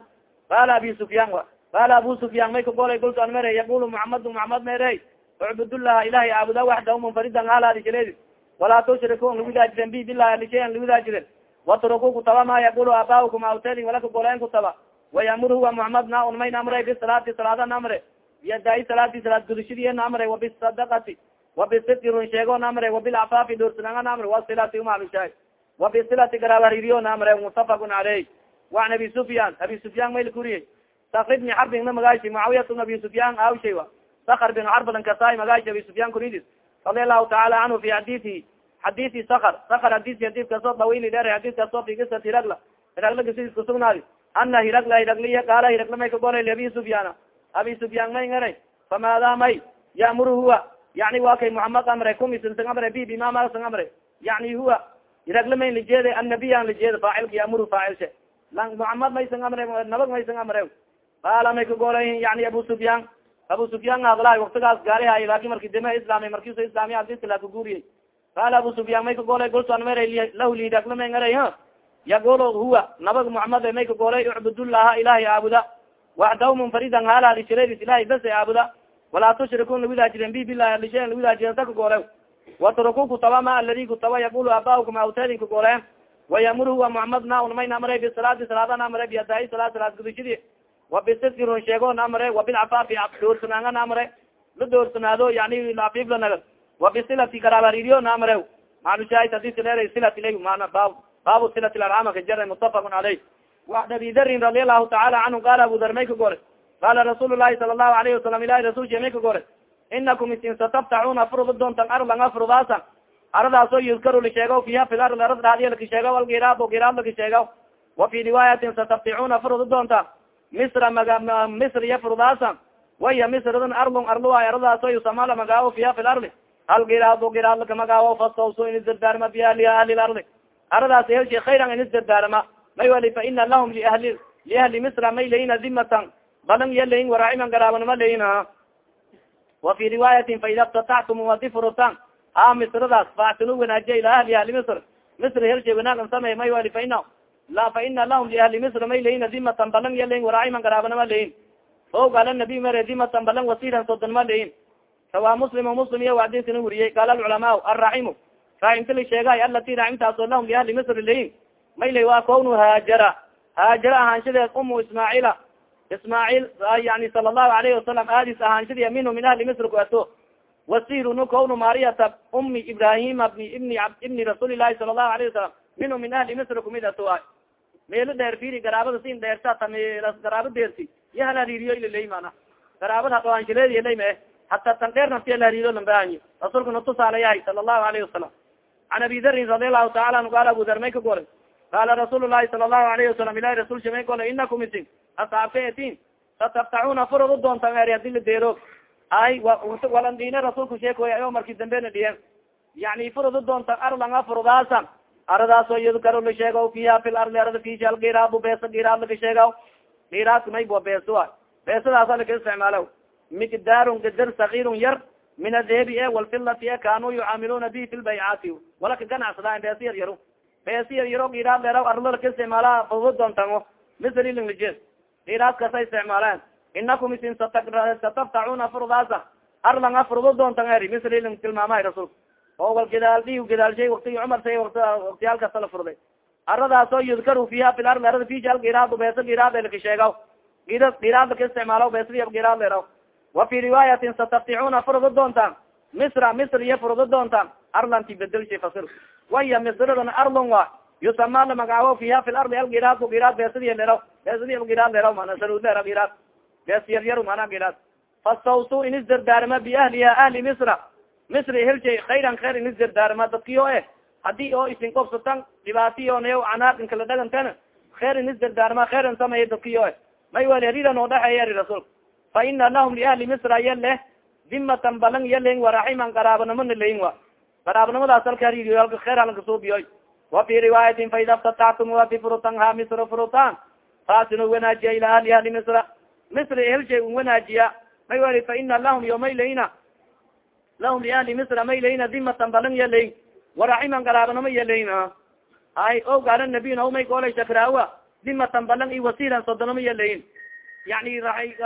qala abi sufyaan wa. Qala abu sufyaan may kagolay goltan mayre yaqulu muhamadu muhamed mayre ucbudullah ilahay aabuda waxdahu munfaridan halaadijaleedi walaa tushrikun lagudajiren bi bilahi alishayan lagudajiren watruku kutaba ma yaqulu aabaukum awtedi walaka goleen kutaba. Wayamur huwa muhamed na un may namre bisalaati salaada namre. Yadaai salaadi salaad gudashadiye namre wabisadakati wabisidki run sheego namre wabilcafaafi dhoorsanaanga namre wasilati umalishaay wabisilati garaabahariiriyo namre mutafaqun caleyh waan abi sufyaan abi sufyaan mayl kuriyey sakr bni xarbin na magaashi mucaawiyat bn abi sufyaan awshay wa sakr bin xarbadan kasaay magaashi abi sufyaan kunidis radi allahu taala canhu fi xadiii xadiii sakr sakr hadisi hadidkaasoo dawili dheer hadidkaasoo fi kisat hiragla. Hiragla kisidis kusugnaadi ana hiragla hiragliya qaala hiragla may kagolay abi sufyaana abi sufyaan may ngaray famaada may yamuru huwa yani wa kay muhamed amre kumisnsang amre bi bimamaasang amre. Yani huwa hiragla may lijeede annabiy an lijeede faacilka yamuru faacilshe lang muhamed maysang amre nabag maysang amre. Qaala may kagolay yani abu sufyaan. Abu sufyaan hadlahay waktigaas gaarihay laakin marki dima islaamay markiso islaamiy adinka laka guuriyey. Qaala abu sufyaan may kagolay golsan mer lahu lidakla may ngaray ha yagolo huwa nabag muhamed may kagolay ucbudullaha ilahay aabuda. Waxdaw munfaridan haala alishareris ilahay bas aabuda walaa tushrikun lagudajiren bi bilahi alishayan lagudajiren sa kagole watruku kutaba ma aladi kutaba yaqulu aabaukum awtedin kagoleen wayamur huwa muhamed na may namray bisalaati salaada namray biadaai salaad salaad gudashadi wabisidki run sheego namre wabilcafaafi dhoorsanaanga namre la dhoorsanaado yani lafiif la nagad wabisilati garaabaririyo namre maalushaahid hadisi dheer silat ilay mana bab baabu silati larxama ka jara mutafaqun caleyh waan abi darin radi allahu taala canhu qaala abu dar may ka qaala rasuul lahi sala allahu alayhi wasalam ilahi rasulsha may ka gore inakum isin satabtacuna afruda doontan arlan afrudaasa aradaasoo yudkaru lisheego fiha fi ard arad dhaadiya lakasheego algiraabo giraab lakasheego wa fi riwaayatin satabticuna afruda doonta misra maga misr iya furdaasa waya misrdan arlon arluwa aradaasoo yusama lamagaabo fiha fi lardi hal giraado giraad lakamagaabo fastawsu in isdardaarma bi ahliha ahli lardi aradaas helshe khayran in isdardaarma may wali fa ina lahum liahli liahli misra may layin dimatan balan iya layin waraaciman garaabanima layin ha? Wa fi riwaayatin faida ftatactum wadi furutan ha misradaas faactinu wanaajiya ila ahli ahli misr. Misr helshe wanaagan samey may wali fa ina la fa ina lahum liahli misr may layin dimatan balan iya layin waraaciman garaabanima layin o gaala nabi mere dimatan balan wasiran sodonma layin sawa muslim muslim iya wadinkana weriyey qaala alculamaau alraximu raacimta la sheegay alati raacimtaasoo lahum liahli misr layin may lay waa kownu haajara haajara ahaanshadeed umu ismaaciila ismaaciil yani sala allahu alayhi wasalam aadis ahaanshadi minhu min ahli misr ku ato wasirunu kownu mariyata umi ibrahima bni ibni ibni rasuuli lahi sala allahu alayhi wasalam minhu min ahli misr kumid ato a meelo dheer firi garaabada sin dheerta tameelas garaaba deerti iyo hal hariiriyo ilaley mana garaabada hadawaanshadeedi lay mae hata tan dheer nafti alhariiriyo lambahanyi rasuulka natusaalayahay sala allahu alayhi wasalam can abi darin radi allahu taala anu qaala abu dar may ka goray qaala rasuul lahi sala allahu alayhi wasalam ilahi rasul shamay gola inakum isin asaabka etin sataftaxuna furad u doontan eri haddii la deeroog ay walan diine rasuulku sheekoy ayo marki dambena dhiyen yani furad u doontan arlanga furdaasa aradaasoo yudkaru la sheegaw fiha fi lardi arada fisha algiraadu beesa giraad laga sheegaw giraadka maybo beesua beesadaasa laka isticmaalo miqdaarun gadar sagiirun yar min adehebi e walfilati e kanuu yucaamiluna bi fi lbaycaati walaka ganacsadaan beesi yar yaro beesi yar yaro giraad dheeraw arlo laka isticmaala fudu doontango misalilinglije qiraadkasa isticmaaleen inakum isin sataftacuuna furdaasa arlan afurdo doontan eri misli tilmaamahay rasuulka oo wal di gidaalshay waktigi cumar say waktiyaalkasa la furday aradaasoo yudkaru fiha fi lardi arada fijal giraad beesa giraad laka sheegaw gida giraad laka isticmaalo beesadi giraad leraw wa fi riwaayatin satafticuna furdo doontaan misra misr iyo furdo doontaan arlanti bedelshay fasir waya misradan arlon wa yusama la magacaabo fiha fi lardi algiraad giraad beesadi leraw beesadi giraad leraw mana sarud lera giraad bees yaryar mana giraad fastawsu in isdardaarma biahliha ahli misra misri helshay khayran khayr in isdardaarma dadkiyo eh haddii oo isin kobsatan dhibaatiyonayo canaaqin kala dhagantana khayr in isdardaarma khayran sameeya dadkiyo eh may wali hariran oo dhexeeya eri rasuulka fa ina lahum liahli misra yaleh dimatan balan yaleyn waraximan qaraabanimona leyin wa qaraabanimadaas alka hariiriyo alka halka suubiyoy wa fi riwaayatin faida ftatactum wati furutan ha misra furutan faasinu wanaajiya ila ahli ahli misra. Misri helshay un wanaajiya. May wali fa ina lahum yo may leyna lahum liahli misra may leyna dimatan balan yaleyn waraximan qaraabanimo yaleyn hay o gaala nabiyin o may goolay shakraawa dimatan balan i wasilan sodonimo yaleyn yani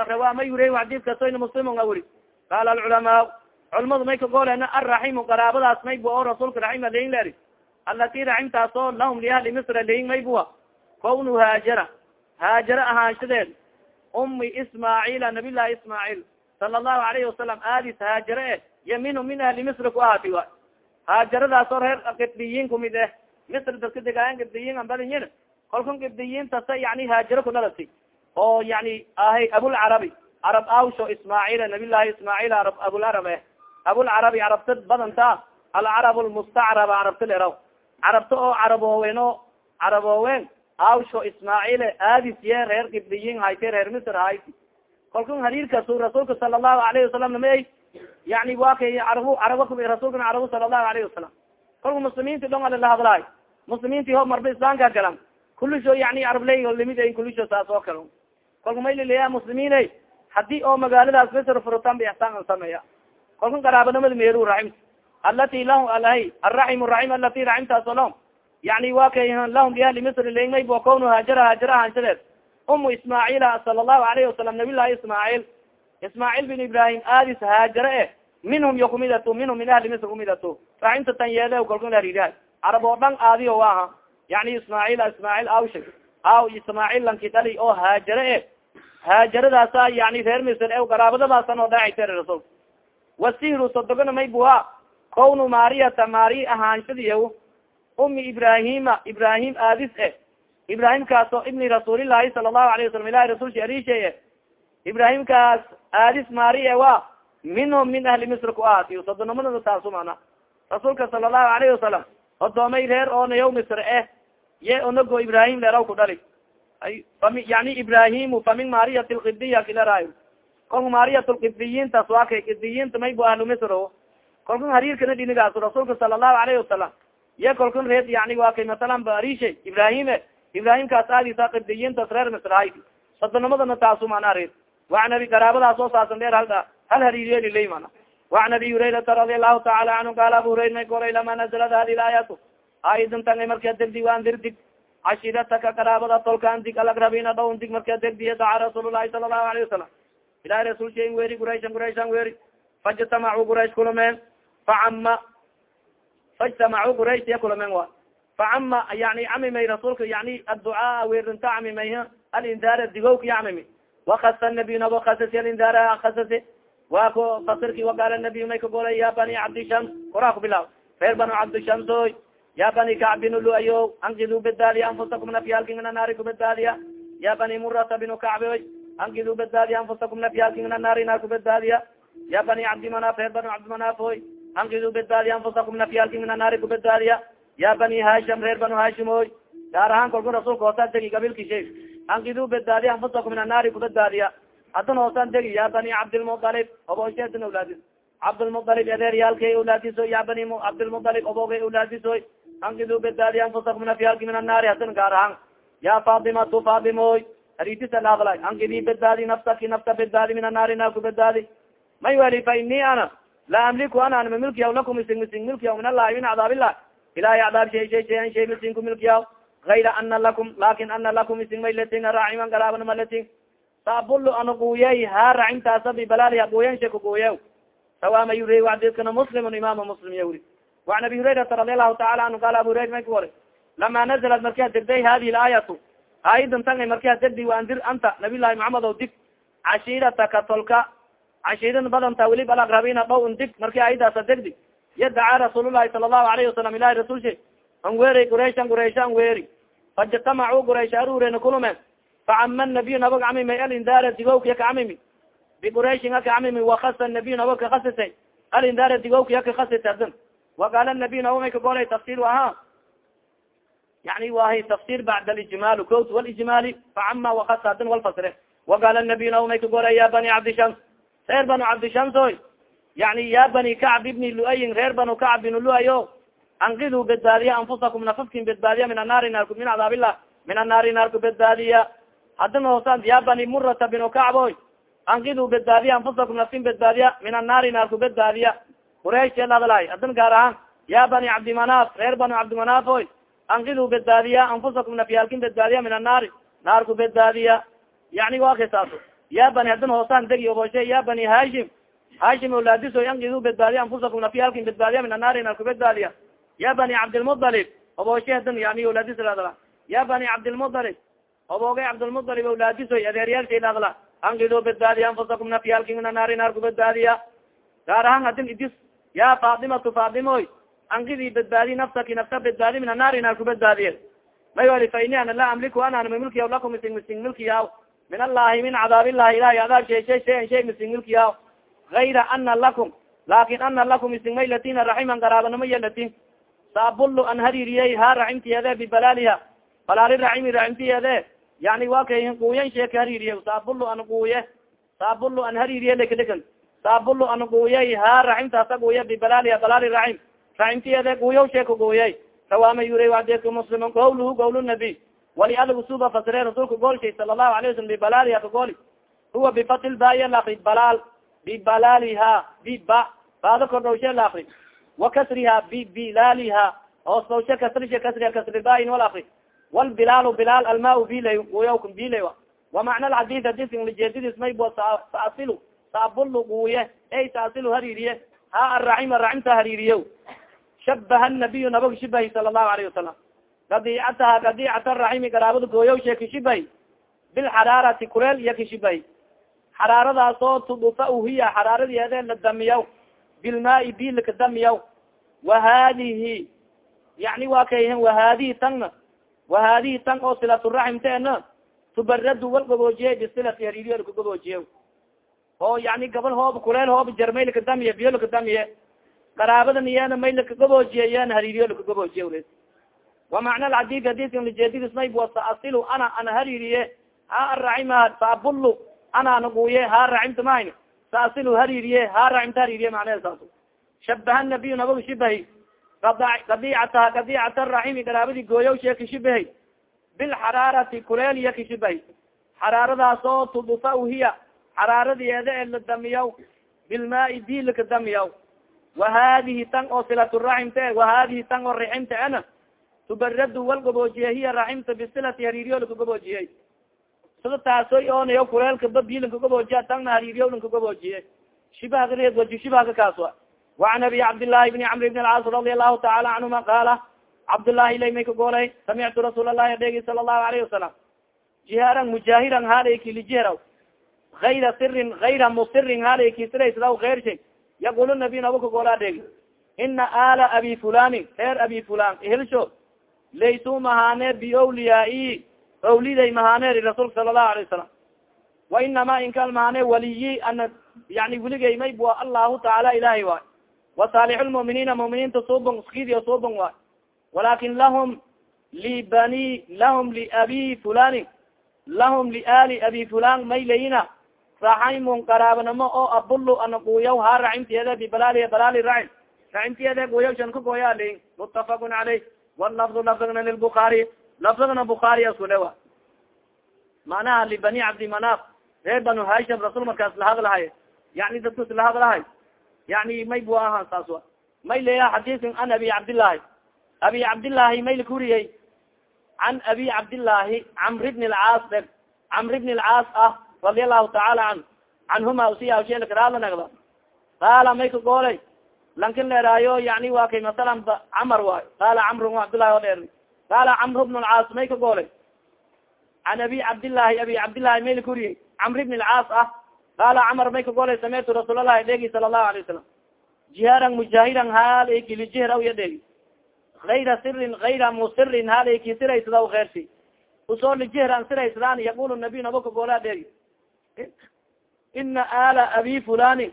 rawa may wuriy xadiiskasoyna muslimun a wuri. Qaala alculamaa culamadu may ka gooleena arraximu qaraabadaas may bu o rasuulka raxima leyin leri alati raximtaas oo lahum liahli misra leyin may bua kawnu haajara haajara ahaanshadeed umi ismaaciila nabiy llahi ismaaciil sala allahu alayhi wasalam aadis haajare eh iyo minhu min ahli misra ku ahaati wa haajaradaas oo reer gibdiyiin kumid eh misr daska degaayan gibdiyiin an badinyin kolkan gibdiyiintasa yani haajaro ku dhalati oo yani ahay abulcarabi carab awsho ismaaciil nabiy llahi ismaaciil arab abulcarab eh abulcarabi carabta badanta alcarab lmustacraba carabta leraw carabta oo caraboowen o caraboowen awsho ismaaciil aadis ye reer gibdiyiin hayte reer misr hayti kolkan hariirkasu rasuulka sala allahu alayhi wasalam namay yani wa kay carab carab rasuulkana carab sala allahu alayhi wasalam kolka muslimiinti dhong ala la hadlaay muslimiinti ho marba islaamka galan. Kulisho yani carabley limid ay kulisho saas oo kale. Kolka maylilaya muslimiin haddii oo magaaladaas misr furutan ba ixsaan an sameeya kolkan qaraabanimada meeru raximta alati lahum alahay araxim raxim alati raximtaaso lahum yani wa kay lahum liahli misr leymay bo kawnu haajara haajara ahanshadeed umu ismaaciila sala allahu alayhi wasalam nabiy llahi ismaaciil ismaaciil bin ibrahim aadis haajare eh. Minhum yo kumidato minhum min ahli misr kumidato raximta tan yeede kolkan hariiraha carab oo dhan aadiyo waaha yani ismaaciil ismaaciil awsha aw ismaaciil lanki dhali oo haajare eh. Haajaradaasa yani reer misr e qaraabadadaasan oo dhaacayter rasuulka wasihru sodogana may buha kawnu mariyata mari ahaanshadiya umi ibrahima ibrahim aadis eh. Ibrahimkaasoo ibni rasuulillahi sala allahu alayh wasalam ilahi rasulsha arishaye ibrahimkaas aadis mari e wa minhum min ahli misr ku ahaatiyo sodonomadada taasu mana rasuulka sala allahu alayhi wasalam odoomay reer oonayaw misr eh ye onago ibrahim leeraw ku dhali. Yani ibrahimu famin mariyat lkibdiya kilarayo kolka mariyat lkibdiyiintas waa kay kibdiyiinta may bu ahlu misr kolkan hariirkana rasuulka sala allahu alayhi wasalam ye kolkan reed yani waa kay masalan barishe ibrahime ibrahimkaas aadisa kibdiyiintas reer misr hay sodonomadana taasu mana reed. Waan abi qaraabadaas oo saasan dheer hal hal hariiriyelilay mana وan abi hurayrata radi allahu taala canhu qaala abu hurayra may goray lama nazalad hadi laayatu. Aayadin tangay markaa degdig waan dirdig. Cashirataka qaraabada tolkaan dig alagrabina dhawn dig markaa degdiya daca rasuul sala allahu alayhi wasalam ilahi rasul shain weri qurayshan qurayshan weri. Fajtamacuu quraysh kulameen facama fajtamacuu quraysh ya kulameen wa. Facama yani camimay rasuulka yani adducaa weerinta camimay alindaara digowka yacmimi wakasa nabiy nabo khasasi alindaara khasasi wa ko fasirki waqaala nabiy may kagolay ya bani cabdishams koraa kubilaw reer banu cabdishamsoy ya bani kacbin luayo ankidu bedadiya anfusakum nafyaalki min anaari kubedadiya ya bani murata binu kacbi ankidu bedadiya anfusakum nafyaalki min anaari naar kubedadiya ya bani cabdimanaf reer banu cabdimanaafoy ankidu bedadiya anfusakum nafyaalki min anaari kubedadiya ya bani hasham reer banu hashimoy gaar ahaan kolku rasuulka hoosaa degi gabilki shay ankidu bedadiya anfusakum min anaari kubedadiya hadan hoosan degi ya bani cabdilmualib obosheetin awlaadis cabdilmualib edeeryaalkay awlaadiso ya bani cabdilmualib obogay awlaadisoy ankidu bedadiya anfusakum nafyaalki min annaari hadan gaar ahaan ya fatimatu fatimoy haritisa lahadlay ankidi bedadi nafsaki nafta bedadi min annaari naa ku bedadi may wali fa ini ana la amliku ana anma milkiyaw lakum ising mising milkiyaw min allahi min cadaabillah ilahay cadaab shay shay shayan shay mising ku milkiyaw gayra ana lakum laakiin ana lakum ising may lating raaciman galaaban ma lating saabulu ana guuyey ha racintaasa bibalaaliha guuyansha kaguuye sawaama yuri adidkana muslimun imam muslim ya wuri وan abi hurayrata radi alahu taala anhu qala abu hurayra may ka wari lama naزlat marki hadegday hadihi aayatu aayadan tanga marki hadegdi waandir anta nabiy llahi muxamed o dig cashiirataka tolka cashiiran badanta weli alaqrabina dhaw n dig marki aayadaas hadegdi yadacaa rasuul lahi sala الlahu alayhi wasalam ilahi rasulsha an weeri qurayshan quraysha an weeri. Faijtamacuu quraysh arurena kulume facama nabiy nabag camimi alindaara digowkya kacamimi biqurayshin akacamimi wakasa nabiy nabag kakasisay alindaara digowkya kakasisay adin waqaala nabiy nabag may kagolay tafsir ahaa yani wahay tafsir bacd alijmaal kot walijmaali facama wakasa adin walfasre waqaala nabiy nabag may kagolay ya bani cabdishams reer banu cabdishamsoy yani ya bani kacb ibni luayin reer banu kacb bin luayo anqidu bedbaadiya anfusakum nafafkin bedbaadiya min annaari naarku min cadaabillah min annaari naarku bedbaadiya hadina hoosan ya bani murata binu kacboy anqidu bedbaadiya anfusakum nafkin bedbaadiya min annaari naarku bedbaadiya qurayshladalay hadin gaar ahaan ya bani cabdimanaaf reer banu cabdimanaaf oy anqiduu badbaadiya anfusakum nafyaalkin badbaadiya min annaari naarku badbaadiya yani waksaas ya bani hadan hoosaan degi ooshe ya bani hashim hashim olaadiso anqiduu badbaadiya anfusakum nafyaalkin badbaadiya min annaari naarku badbaadiya ya bani cabdilmudalib obooshe hadan yani olaadis ladala ya bani cabdilmudalib obooge cabdilmualib olaadiso adeeryaalshay ladala anqiduu badbaadiya anfusakum nafyaalkin min annaari naarku badbaadiya gaar ahaan hadin idis ya faatimatu faatimoy angidii bedbaadi nafsaki nafsa bedbaadi min annaari naarku bedbaadiye may wali fa ini ana la amliku anaan mamilkiya lakum ising mising milkiyaw min allahi min cadaab illahi ilahi cadaab shay shay shayan shay mising milkiyaw gayra ana lakum laakin ana lakum ising may latina raximan garaabanimo yalatin saabulu an haririyey ha raximtiyeede bibalaaliha balaali raximi raximtiyeede yani wa kay guuyan sheeka haririye saabulu an guuye saabulu an haririye lekadhegan saabulu an guuyey ha raximtaasa guuye bibalaaliha balaali raxim raximtiyeede guuyaw sheeka guuyey sawaama yure wadeedka muslimin gawluhu gawl nabiy wali adag suba fasire rasuulka goolshay sala lahu alayh wasalam bibalaaliha kagooli huwa bifatil baya laakri balaal bibalaaliha biba baado kordhawshe laakri wakasriha bibilaliha hoos bawshe kasrishe kasriha kasribain walakri walbilaal bilaal alma bilay guya bilay wamacna alxadid hadisin lijeedidis may bo saasilu saabulu guye ey saasilu haririye ha araxim araximta haririye shabaha nabiyu nabag shibahi sala allahu alayhi wasalam kadicataha kadicata araximi garaabada gooyaw she kashibahi bilxaraarati kureel iyo kashibahi xaraaradaas oo tudufa hiya xaraaradeede la damiyaw bilmaai bi lakadamiyaw wahadihi yani wa kayh wahadihi tangna wahadihi tang oo silaturaximteena tubaradu wal gaboojiye bisilati hariiriyo lakagaboojiye oo yani gabal hoob kuleel hoob jarmay lakadamiye biyo lakadamiye qaraabadan iyana may lakagaboojiye iyana hariiriyo lakagaboojiye res wamacna alcadid hadidkan lijeedidismayb wasaasilu ana ana hariiriye ha araxima saabulu ana naguye ha raximta mahayn saasilu hariiriye ha raximta hariiriye macnahe saas shabaha nabiyu nabag shibahi kadicata kadicata raximi garaabadi gooyaw shee kashibahay bilxaraarati kuleel iya kashibahay xaraaradaas oo tudufa hiya. Xaraaradeeda ee la damiyaw bilmaai bi lakadamiyaw wahadihi tan oo silaturaximte wahadihi tan oo raximta ana tubaradu wal goboojiya hiya raximta bisilati haririyo laka goboojiye sida taasoy oonayo kuleelka babilanka goboojiya tanna haririyo lanka goboojiye shibahka reed waji shibahka kaaswa waan abi cabdillaahi bni camr bn alcaas radi allahu taala canhuma qaala cabdllahi ilay may ka goolay samictu rasuul lahi adheegi sala allahu alayhi wasalam jihaaran mujaahiran haalayki lijihraw ayra sirin ayra musirin haalayki siraysdaw ershay yaqul nabi nabaka goolaa dheegi ina ala abi fulani reer abi fulan helsho laysu mahane biawliyaai awliday mahaneeri rasuulka sala allahu alayه wasalam wa inama inkan mahane waliyi ana yani weligay may bua allahu taala ilahi waay wa saalix lmuminiina muminiinta suubon skidio suubon waay walakin lahum libani lahum liabi fulani lahum liali abi fulan may layina raxaymun qaraabanimo oo abulu ana guyaw ha raximtiyede bibalaali balaali racim raximtiyede guyaw shan ka gooya layin mutafaqun caleyh wlafdu lafdigna lilbukaari lafdigna bukaari askule wa macnaha libani cabdimanaf reer banu hasham rasul markaas lahadlahay yani dadkas lahadlahay yani may bu aha saas may leya xadisin an abi cabdillahi abi cabdillahi may lakuriyey can abi cabdillahi camr bn lcaas e camr bn lcaas ah radia allahu tacaala canhu canhuma usiyashekaraadla nagda qaala may ka goolay? Lankin leeraayo yani waa kay masalan camar waayo. Qaala camru cabdillahi o dheer qaala camr bn lcaas may ka goolay? Can abi cabdillahi abi cabdillahi mayl kuriyey camr bn lcaas ah. Qaala camar may ka goolay? Samictu rasuulalahi dheegi sala allahu alay wasalam jihaaran mujaahiran haal kilijihra iya dheegi ayra sirin ayra musirin haal ki siraysada keersi u soo lijihran siraysadaan yaqul nabiy nabo ka goolaa dheegi ina ala abi fulani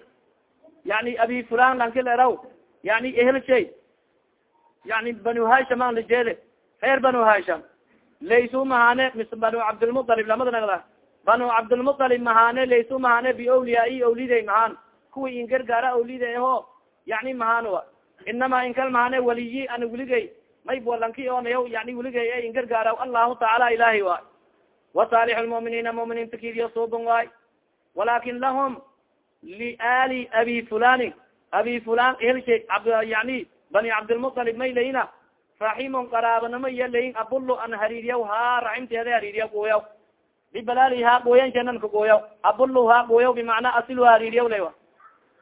yani abi fulan lankileraw yani ehelshay yani banu hasham an lijeede reer banu hasham laysu mahane mis banu cabdilmualib lamada nagda banu cabdilmualib mahane laysu mahane biawliyaai awliday mahaan kuwi in gargaara awlida aho yani mahaanwa inama inkal mahane waliyi ana weligay may bolanki onayaw yani weligay in gargaara allahu tacaala ilahi waay wasaalix lmuminiina muminiinta kidiyo suuban waay walakin lahum liali abi fulani abi fulan helshay yani bani cabdilmualib may layna raximon qaraabanimo iya layin abulo an hariiriyaw ha raximteeda hariiriya gooyaw bibalaali ha gooyanshanan ka gooyaw abulo ha gooyaw bimacnaa asil hariiriyaw laywa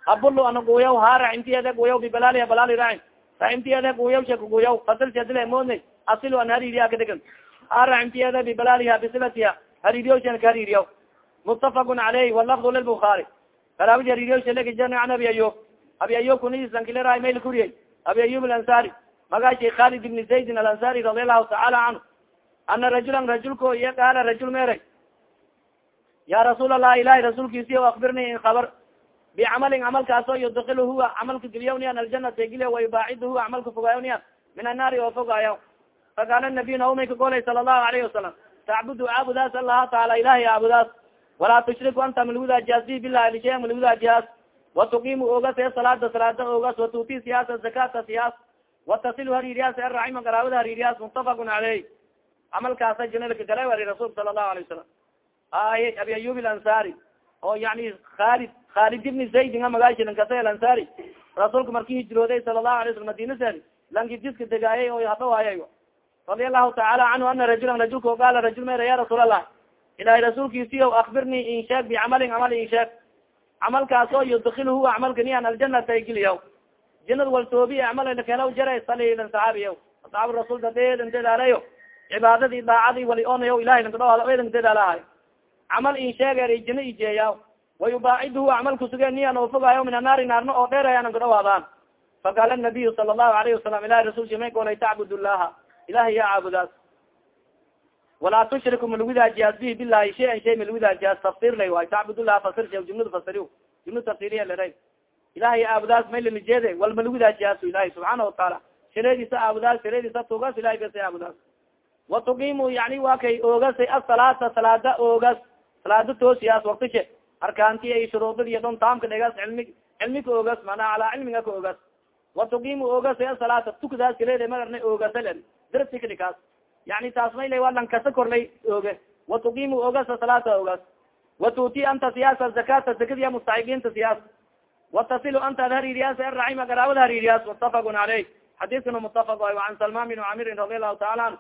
abulo ana gooyaw ha raximtiyeeda gooyaw bibalaaliha balaali raxim raximtiyeeda gooyaw sha ka gooyaw fasilsadila moodnay asil an hariiriya kadegan ha raximtiyeeda bibalaaliha bisilatiha hariiriyaw shan ka hariiriyaw mutafaqun caleyh walafdu lilbukaari karaabid hariiriyaw shalekijana an abi ayub abi ayub kunisankileray mayl kuriyey abi ayub alansari magashi khalid ibni zaydin alansari radi allahu tacaala canhu ana rajulan rajulko iyo qaala rajul meeray ya rasuul allah ilahi rasuulkiisi o akbirni in kabar bicamalin camalkaas oo yudkil huwa camalka giliyawniyan aljanata giliya wayubaacid huwa camalka fogaayawniyan min annaari oo fogaayaw faqaala nabiy naumay ka golay sala allahu alayhi wasalam tacbudu caabudaas allaha taala ilahi caabudaas walaa tushriku anta malgudajihaas bi bilah lishayan malgudajihaas watuqimu ogas ee salaada salaada ogas watuuti siyaasa zakata siyaas watasilu hariiriyaas e raxima garaawada hariiriyaas muttafaqun caleyh camalkaasa janalka galay wari rasulka sala allahu alay wasalam ay abi ayub ilansari oo yani khalid khalid ibni zaydin a magaashilankasa alansari rasuulka marki hijrooday sala allahu alay slam madina sari lanki diska degaayay oo hadhawaayay radia allahu tacaala canhu ana rajulan rajulka o qaala rajul mera ya rasuul allah ilahay rasuulkiisiyo akbirni in sheeg bicamalin camal in sheeg camalkaas oo yudkil huwa camalka niyan aljanata ay geliyaw janad waltoobi camalkela jara salilan saxaabiya asxaab rasul dadeedan dadaalayo cibaadadii daacadii wali onayo ilahay lankadhawaado edan dadaalahay camal in sheeger jina ijeeya wayubaacid huwa camalku suge niyan oo fogaayo min anaari naarna oo dheeraya nan kadhawaadaan faqaala nabiyu sala allahu alayhi wasalam ilahi rasulki may golay tacbud llaha ilahay ya caabudaas walaa tushriku malwidaajiyaas bihi bilahi shayan shay malwidaajiyaas tafsir lay waay tacbud llaha fasir sha jumlada fasiri jumla tafsiriya lera ilahay aabudaas may lanijeede wal malwidaajiyaas ilahi subxaana wataala shareediisa aabudaas shareediisa tugas ilahay besa aabudaas watuqimu yani waa kay oogasay asalaata salaada oogas salaada toosiyaas waktishe arkaanti ay shuruudad iyo dhon taamka dhigas cilmi cilmika oogas manaa calaa cilmiga ka oogas watuqimu oogasay asalaata tukdaas kaleeda magarna oogasa len darsikadhikaas yani taas mayle waa lankasa korlay ooge watuqimu oogasa salaata oogas watuuti anta siyaasa zakata zakadiya mustaxiqiinta siyaas watasilu anta ad hariiriyaas eraxima garaabada hariiriyaas mutafaqun caleyh xadiiskana mutafaq ay an salman bin camirin radi allahu taala anhu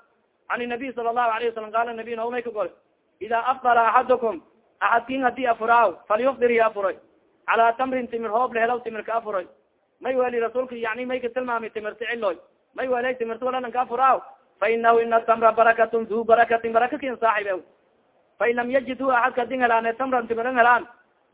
an nabiy sala allahu alayh wasalam qaala nabiy naumay ka gol ida afdara axadukum axadkin haddii afuraaw falyufdir ya afuray calaa tamrin timir hoob lehelaw timirka afuray may weli rasuulka yani may ka tilmaamay timirta ciloy may welay timirta walalanka afuraaw fa inahu ina tamra barakatun du barakatin barakakin saaxibe fain lam yajid hu axadka adin helaane tamran timiran helaan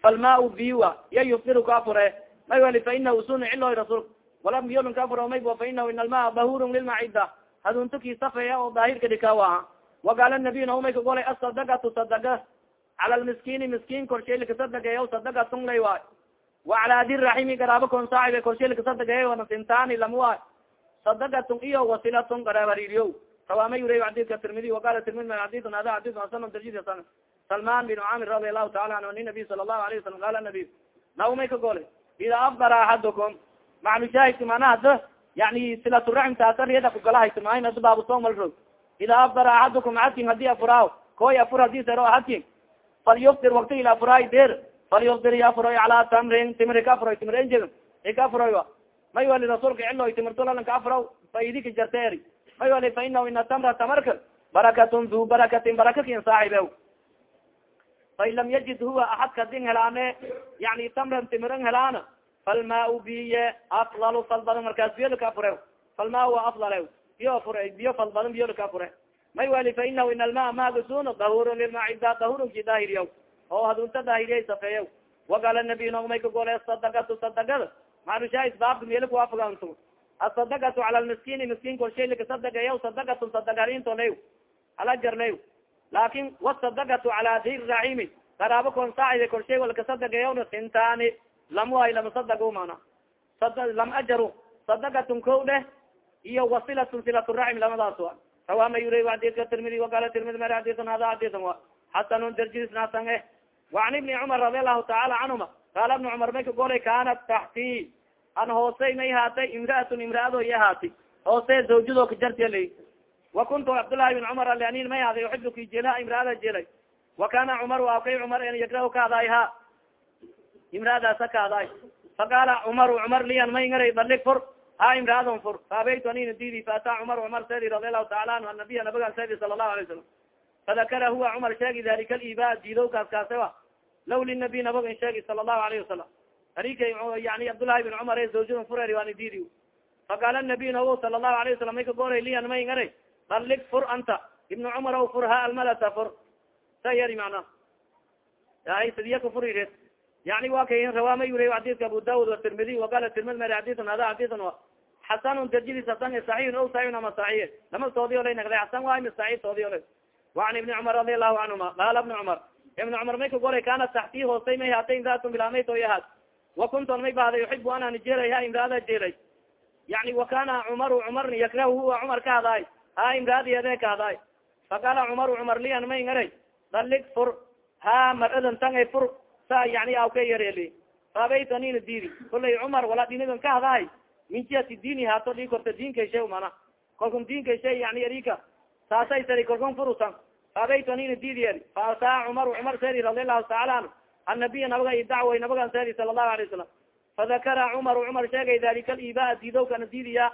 falmaa biwa ya yufdiru ka afure may weli fa inahu suna ciloy rasuulka walam biyolan ka afuro may fa inahu ina almaa dahurun lilmacida haduntuki safeya oo daahirka dhikaaw aha waqaala nabiy naumay ka golay asadagatu sadaga cala lmiskiini miskiin korshay likasadagayo sadagatun lay waay wa cala adiraximi garaabo kon saaxibe korshay likasadagayo nasintani lam waay sadagatun iyo wasilatun garaabariiriyo tawaamay uriy xadidka tirmidi waqala tirmidi xadidun hada xadidun hasan darjid hasan salman bin camir radi allahu taala anhu ani nabiy sala allahu alayh wasalam qala nabiy naumay ka golay ida afdara axadukum maclushaahidka manaha da yani silaturaxim taasariyada kugalahaytamayn ada baabusomal rog ida afdara axadukum axadkin haddii afuraaw koy afur haddii sero axadkin falyufdir wakti ila afuraay der falyufdir ya afuroy calaa tamrin timri ka afuroy timir enjeg ika afuroy a may wali rasuulka ciloy timirtulalan ka afuraw faidi ka jarteeri may wali fa inahu ina tamra tamarka barakatun du barakatin barakakin saaxibe fain lam yajid huwa axadka din helaane yani tamran timiran helaana falmaa biye aflalu fal badan markaas biyo laka fure falmaa wa aflal biyo fure biyo fal badan biyo laka fure may wali fa inahu in almaa magasun dahurun lilmacida dahurun ki oo hadunta daahiriya safeeya wagala nabiy nogmay kagole sadagatu sadagada maarushaais baabka meela kuwafaganto asadagatu cala lmiskini miskiin korshay lakasadagayaw sadagatu sadagarinto lay ala jarlay laakin wasadagatu cala dir raximi qaraabo kon saacida korshay walkasadagayawna sintaani lam waay lama sadago mana lam ajaru sadagatun ko dheh iyo wasilatun silaturaxim lamadaas wa rawa mayura adidka tirmidi wagala tirmidi mer aditun hada aditan wa. Xasanun darjisnasan eh وan ibni cumar radi alahu taala canhuma qaala ibna cumar may ka golay kanat taxti an hoosey may haatay imraatun imraado iya haati hoose zawjado kajartiyalay wa kuntu cabdالlahi bin cumar alanin may haaday uxib kijela imraada jelay wa kana cumar akay cumar en yagra kaadaay ha imraadaasa kaadaay faqaala cumaru cumar lian may ngaray balig fur ha imraadon fur faabaytu anina didi faata cumar cumar sedi radi alahu taala anhu anabiya nabigan sedi sala الlahu alay salam fadakara huwa cumar sheegi dalika aliba diidow kaas kaase wa law linabi nabag in sheegi sala allahu alayhi wasalam arika yani cabdulahi bin cumar awjada fureer waani diidi faqaala nabiy nawo sala allahu alayhi wasalam may kagoray lian may ngaray dallig fur anta ibna cumar aw fur ha almalata fur sa yari macnaa yahay sidiya ka furireed yani wa kay rawaama yure xadiska abu daud watirmidi waqala tirmid mari xadisan hada xadisan wa xasanun darjidis hasan saxiixun o saxiixun ama saxiix lama toodiyo lay nagday xasan waay ma saxiix toodiyo lay wa can ibni cumar radi allahu canhuma qaala ibna cumar iبni cmar may ka golay kana taxtii hoostay may haatay imraatun bilaamay toy ahaad wakunton may bahday uxib anani jeelay ha imraada jeelay yani wakana cmaru cmarni yakrahu huwa cmar ka hadaay ha imraadiyade ka hadaay faqala cmaru cmar lian may ngaray dalig fur. Ha maradan tangay fur. Sa yani aw ka yareeli faabayt anina diidi. Kulay cumar wala dinigan ka hadaay min jihati diini haato di korta diinkay shay mana. Kalkun diinkay shay yani arika saasay sari kalkun furusan faabaytu anina diidiyer faataa cumar cumar seri radi allahu taala anhu annabiya nabaga dacway nabagan seri sala allahu alay wasalam fadakara cumar cumar sheegay dalika aliba diidowkana diidiya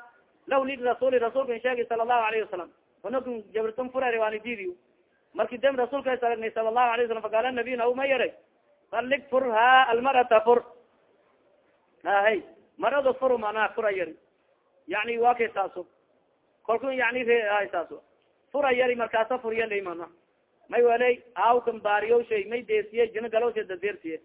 law lirasuuli rasuulkan sheegay sala allahu alayhi wasalam anakun jabirtan furere waani diidi marki dem rasuulka saragnay sala allahu alayh wasalam faqaala nabiy na ma yaray dalig fur ha almarata fur hahay marado fur manaa fura yari yani wa kay saaso kalkun yani fura yari markaasa furyalay mana may weley aawkan baariyo shay may deesiye jina galaw sha dadeersiye.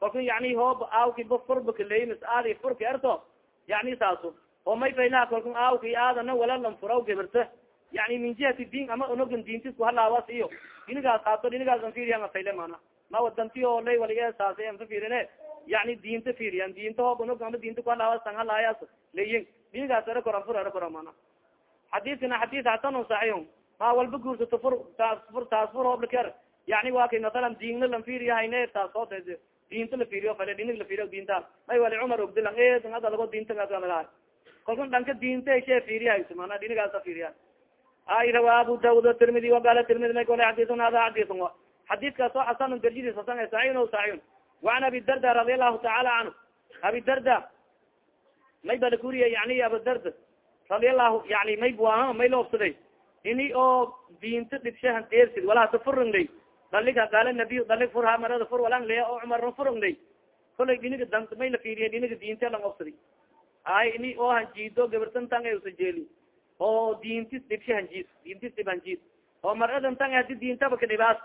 Kalku yani hoob aawki ba furbakaleyi mis aadi furka erto yani saaso oo may faylaha kalkun aawki aadana walalan furaw gabarta yani min jihati diin ama onogan diintis kuhalaawas iyo. Dinigaas haato dinigaas an firiyan fayle mana ma wadanti oo lay waliga saasa anfa firine yani diinta firiyan diinta hoob onog ama diinta kuhalaawas an halaayas leyin dinigaas era koran fur era kora mana xadiskana xadis hasan saxiix ma walba guursato fur taas fur taas fur hooblker yani wa kay masalan diinna lan firiyahayne taas oo diinta la firiyo fale dinig la firiyo diinta. May wali cumar ogdilan ada lago diinta laga kalkan dhanka diinta she firiyahayso mana dinigaasa firiya ay rawa abu daud tirmidi waqala tirmidi may kole xadisun hada xadisun wa. Xadiskaas oo xasanun darjidis hasan saxiixun o saxiixun waan abi darda radi allahu taala canhu abi darda may bala kuriya yani abudarda radi allahu yani may buaha may loobsaday ini oo diinta dhibshahan deersid walahata furanglay daligha qaala nabiy dalig furha marada fur walang leya oo cumarna furanglay kolay dhiniga dan may la fiiriya dhiniga diinta lang obsadi ay ini oo hanjiido gabartan tang ay usajeeli oo diintis dhibsha hanjiis diintis dhib hanjiis oo maradan tang hadi diintaba kadhibaas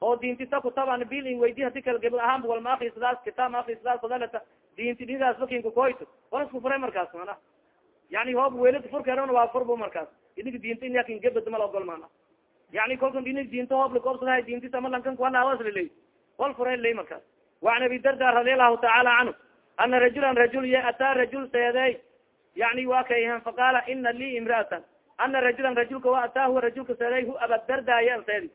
oo diintisa kutaban bilin weydi hadi kala gabal ahaan walma akrisadaas kitaab ma akrisadaas sadalata diinti dhinidaas fakinka koyto. Wan isku furay markaas mana yani hoob welid furkeron waa furbu markaas inig diinta inakin gabad mal ogol mana. Yani kolkan inig diinta hoob lakoobsadahay diintis ama lankan kuhalaawaslaley wal furay ley markaas waan abi darda radi allahu tacaala canhu ana rajulan rajul y ataa rajul seeday yani wa kayhan faqaala ina lii imraatan. Ana rajulan rajulka wa ataa huwa rajulka seeday hu abadarda yan seedi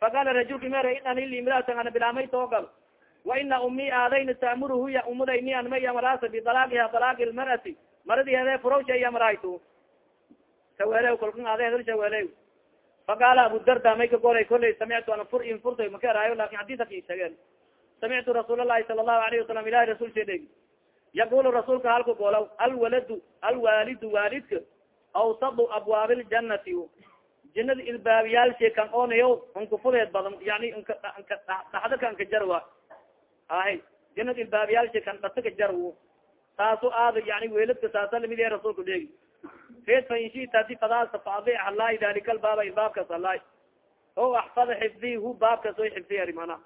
faqala rajulka mer inani li imraatan. Ana bilaamay toogal wa ina umi aadayna taamuru ya umuday ni an may amaraasa bidalaaqiha dalaaqi lmarati maradi hede furowsha iya maraytu sawele kolkan ade hedal shawele faqaala abu darda may ka golay kolay samictu ana fur in furtay maka eraayo laakiin xadiiska isageen samictu rasuul lahi sala allahu alayhi wasalam ilahi rasul sheedeg yaqulu rasuulka halka golaw alwaladu alwaalidu waalidka awsadu abwaabi ljanati jinada ilbaabiyaalshe kan onayo ankafudeed badan yani dhaxda kan kajarwa ahay jinada ilbaabiyaalshe kan dhata kajarwo taaso aada yani weeladka saasa la mid yahay rasuulka dheegi red fa inshita hadi fadaasa faadi halaahi dalika albaaba baabkas halaahi o axfada xifdi hu baabkas way xifdi ari mana.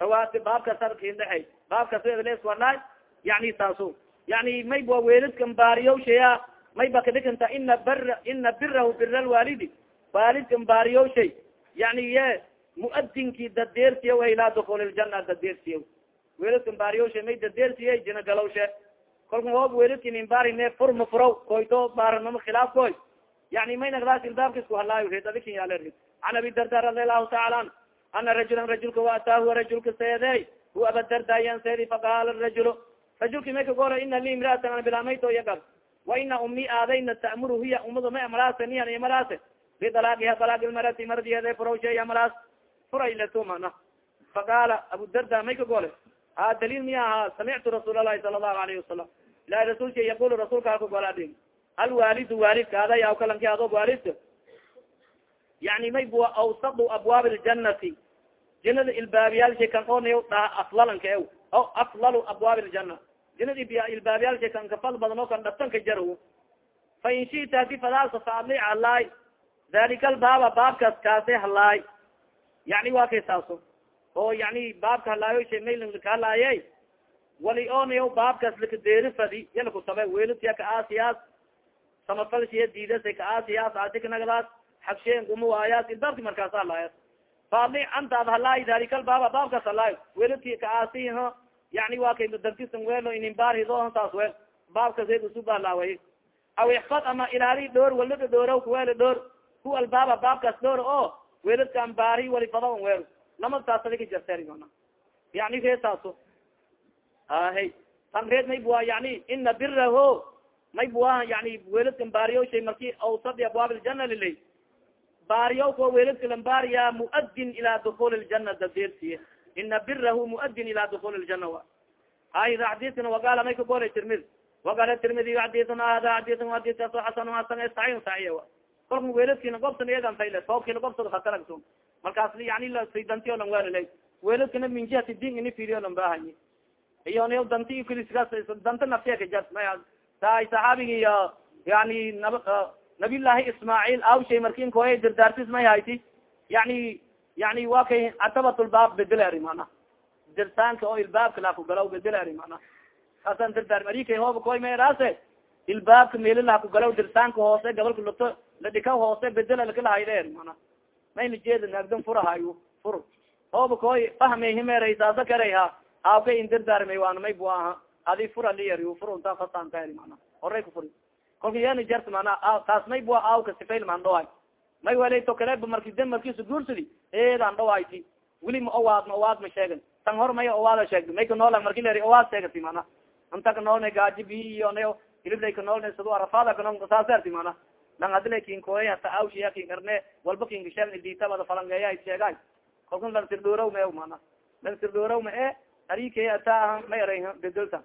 Rawaati baabkas harkindhaxay baabkas les walaay yani taaso yani may wa weeladkan baariyo shaya may ba kadhiganta ina bar ina birahu bira lwaalidi waalidkan baariyo shay yani ye muadinki dadeersiya ilaa dukul ljana dadeersiya weeladkan baariyo shay may dadeersiya jina galowshe kolka hoob weladkin barine fur ma furaw koyto baaranamo khilaaf koy. Yani may nagdaas ilbaabka isku halaayo adikin yaale red an abi darda radi allahu taala an ana rajulan rajulka waataahu rajulka seedey hu abadarda yan seedi faqaala rajul rajulki may kagora ina li imraatan an bilamayto yagab wa ina umi aadayna ta'muru hiya umada may amalaase niyan imalaase bidalaaqiha dalaaqi lmarati maradiyeede furawshay amalaas furayleto mana faqaala abu darda may kagole ha daliil miya ahaa samictu rasuul alahi sala allahu alayhi wasalam ilahi rasulka yaqul rasulka akagolaadin alwaalidu waalidka ada yaw kalanki adog waalidka yani may bua awsadu abwaab ljanati jinada ilbaabiyaalsha kan onayo dha aflalanka ew o aflalu abwaab ljana jinada ilbaabiyaalsha kan kafal badan oo kan dhatanka jarw fa in shita hadi fadaasa faadli halaay dalika albaaba baabkaas kaase halaay yani waa kay oo yani baabka halaayo sha maylkahalaayey wali onayo baabkaas lakadeeri fadi yalakutabe weelidya ka aasiyaas samafalshiya diidasa ka aasiyaas asiknagadaas xabsheen kuma waayaas ilbaabki markaas halaayas faadli antaad halaay dalika albaaba baabkaas halaayo. Weelidki ka aasiho yani waa kay darkisan weelo inimbaarhido taas weel. Baabkas ed usuba halaaway aw ixfad ama ilaali dhoor walada dhoora kuweele dhoor ku albaaba baabkaas dhoor oo weeladkaan baari wali fadaon weelo lamadaas adika jarteer yani reetaaso ahe tan reed may bua yani ina biraho may bua yani weeladkan baariyo shay marki awsadi abwaab ljana lilay baariyo ko weeladka lambaariya muadin ilaa dukul ljana dadeersiye ina birahu muadin ilaa dukul ljana wa hay xadiskana wagaala may kagolay tirmid wagala tirmidi xadisun hada xadisun xadiskaaso xasan hasan saxiix saxiya wa kolka weeladkina gobsan iyagan fayle soobkina gobsada khataragsun markaas yani lasaydantiyo lan welilay weeladkana min jihati din ini firiyo lan bahanyi iyo n danti danta naftiya kajar tay saxaabigi iyo yani nab nabiyullahi ismaaciil awshay markin koya dirdaartis may hayti. Yani yani wa kay atabatulbaab bedeleri mana dirtaanka oo ilbaabka lahakugalaw bedeleri mana kaasan dirdaar marikay hooba koy meeraase ilbaabka meeli lahakugalaw dirtaanka hoose gabalka luto ladhika hoose bedela lakalahaydeer mana mayna jeeda naagdan furahayo fur. Hooba koy fahmay himeeray saasa karayha aawka indirdaarmay waana may bu aha. Adi fura liyar furunta fasanka mana horay ku furi. Kolka yani jart mana taas may bua aawka sifail maan dhawaay may wala to kaleba marki da markiisa guursadi eedaan dhawayti weli ma owaad ma owaad ma sheegan. Tan hor may owaada sheegda may ka noola marki ler owaad sheegati mana anta ka noolna gaaji bi iyo na hilibday ka noolna sado arafaada kanool saaserti mana lang adila kin koya hata awshiya kin karne walba kinka sheegn ditabada falangeeya sheegay kolka lang sirdhoorow me mana. Lang sirdhoorow ma e arike ata ma era bedelta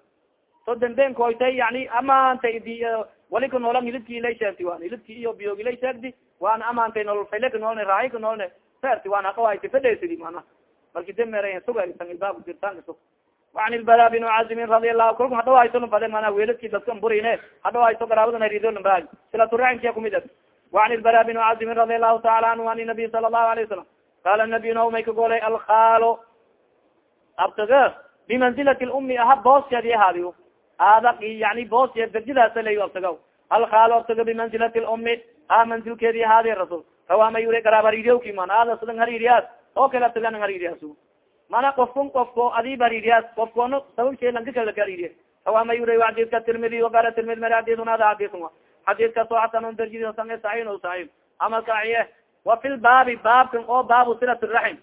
so damben koytay yani amaantay di wali ka noolan hilibki ilay sheegti wan. Hilibki iyo biyoog ilay sheegdi waana amaantay nolol fayle ka noolne raayi ka noolne serti waan aqawayta fadheesidi mana. Marki damera sugasan ilbaab dirtaanka sug وan ilbara bin cazimin radi alahu kolka hadhawayso fade mana weladki dadkan burine hadhawayso garaabadan hariidolaba silaturaximkia kumid a وan ilbara bin cazimin radi alahu taala anhu an nabiy sala الlahu alayه wasalam qala nabiy na may ka golay alkhalo abtaga bimanzilati lumi aha booskeedi ahaadiyo aada yani boosya darjidaasalayo abtaga alkhalo abtaga bimanzilati lumi ah manzilkeedi ahaadiy rasul rawama yure garaab hariiriyawki man aada sidan hariiriyaas oo kale abtaga nang hariiriyaas mana qofkun qofko adiib hariiriyaas qofkoona sababshee lanka kala hariiriya rawama yure xadiidka tirmidi waqala tirmidi mari xadisun hada xadisun xadiidka soo xasan darjidi sange saxiin o saxiin ama saxiye wa fi lbaabi baabkan oo baabu silat raxim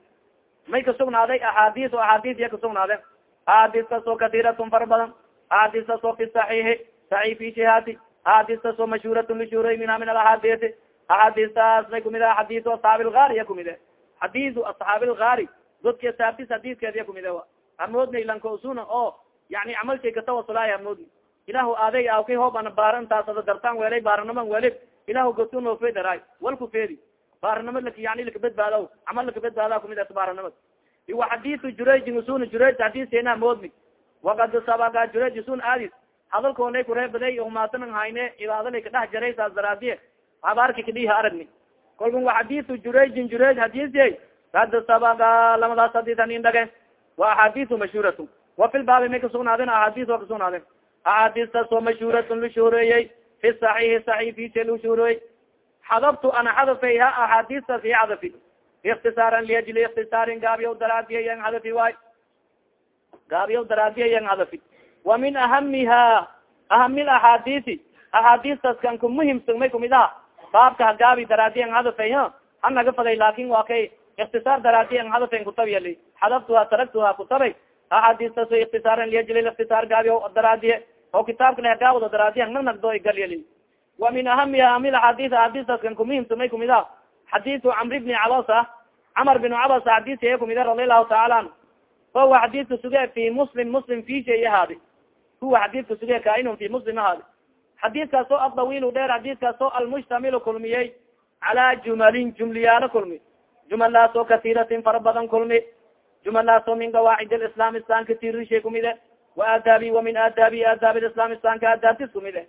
may kasugnaaday axaadiis o axaadiis iya kasugnaaden axaadiis ka soo katiiratun fara badan axaadiis ka soo fi saxiixi saxiix fi shihaati axaadiis ka soo mashhuuratun lishuuray minha min alaxaadiisi axaadiistaas may kumid a xadiis asxaabi lgaari iya kumid e xadiisu asxaabi lgaari dadki asaabtis xadiiskeed iya kumid e hamoodnay lankausuna oo yani camal shay katawasulaay hamoodni ilahu aaday awkay hoob ana baarantaas ada dartaan weelay baaranaman welib ilahu gotunofedaraay walku feedi baaranimo yani lakabedbaado camal lakabedbaada kumid as baaranimad iwa xadisu jurayjin usun jurayj xadiisena moodmi wakad sabaga jurayj usun aadis hadalkoonay kureebaday umaatanan hayne ibaadalay kadhex jaray saas daraadiye habaarki kadhiha aragni kolkan wa xadisu jurayjin jurayj xadiisye kad sabaga lamadaas hadis anin dhage wa axaadisu mashhuuratu wa fi lbaabi may kasugnaadeen axaadis wa kasugnaadeen axaadistaas oo mashhuuratun lashuhureeyey fi saxiixi saxiifiise lashuhureeyey xadabtu ana xadafayha axaadistaas i xadafi iktisaaran liajli iktisaarin gaabiyaw daraadiya yan hadafi waay gaabiyaw daraadiya yan hadafi wa min ahamiha ahami axaadiisi axaadistaas kan ku muhimsan may kumid aha baabka hagaabi daraadiyan hadafay ha hanaga faday laakin waa kay iktisaar daraadiyan hadafayn kutabiyali xadaftuha taragtuha kutabay axaadistaas iktisaaran liajli iktisaar gaabiyaw daraadiye oo kitaabka lehgaawado daraadiyan nanagdo galyali wa min ahamiha ahami axaadis axaadistaas kan kumuhimsan may kumid aha xadisu camr bni cabasa camar bin cabasa xadisi e kumida radi allahu taala anhu fahuwa xadiska suge fi muslim muslim fishay ahaadi huwa xadiska suge kaainun fi muslim ahaadi xadiiskaas oo adawilu dheer xadiiskaas oo almushtamilu kulmiyey calaa jumalin jumliyaalo kulmi jumalaas oo kasiiratin fara badan kulmi. Jumalaas oo min qawaacid lislam islamka tirishay kumide. Wa aadaabi wa min aadaabi aadaab islam islamka aadaabtis kumide.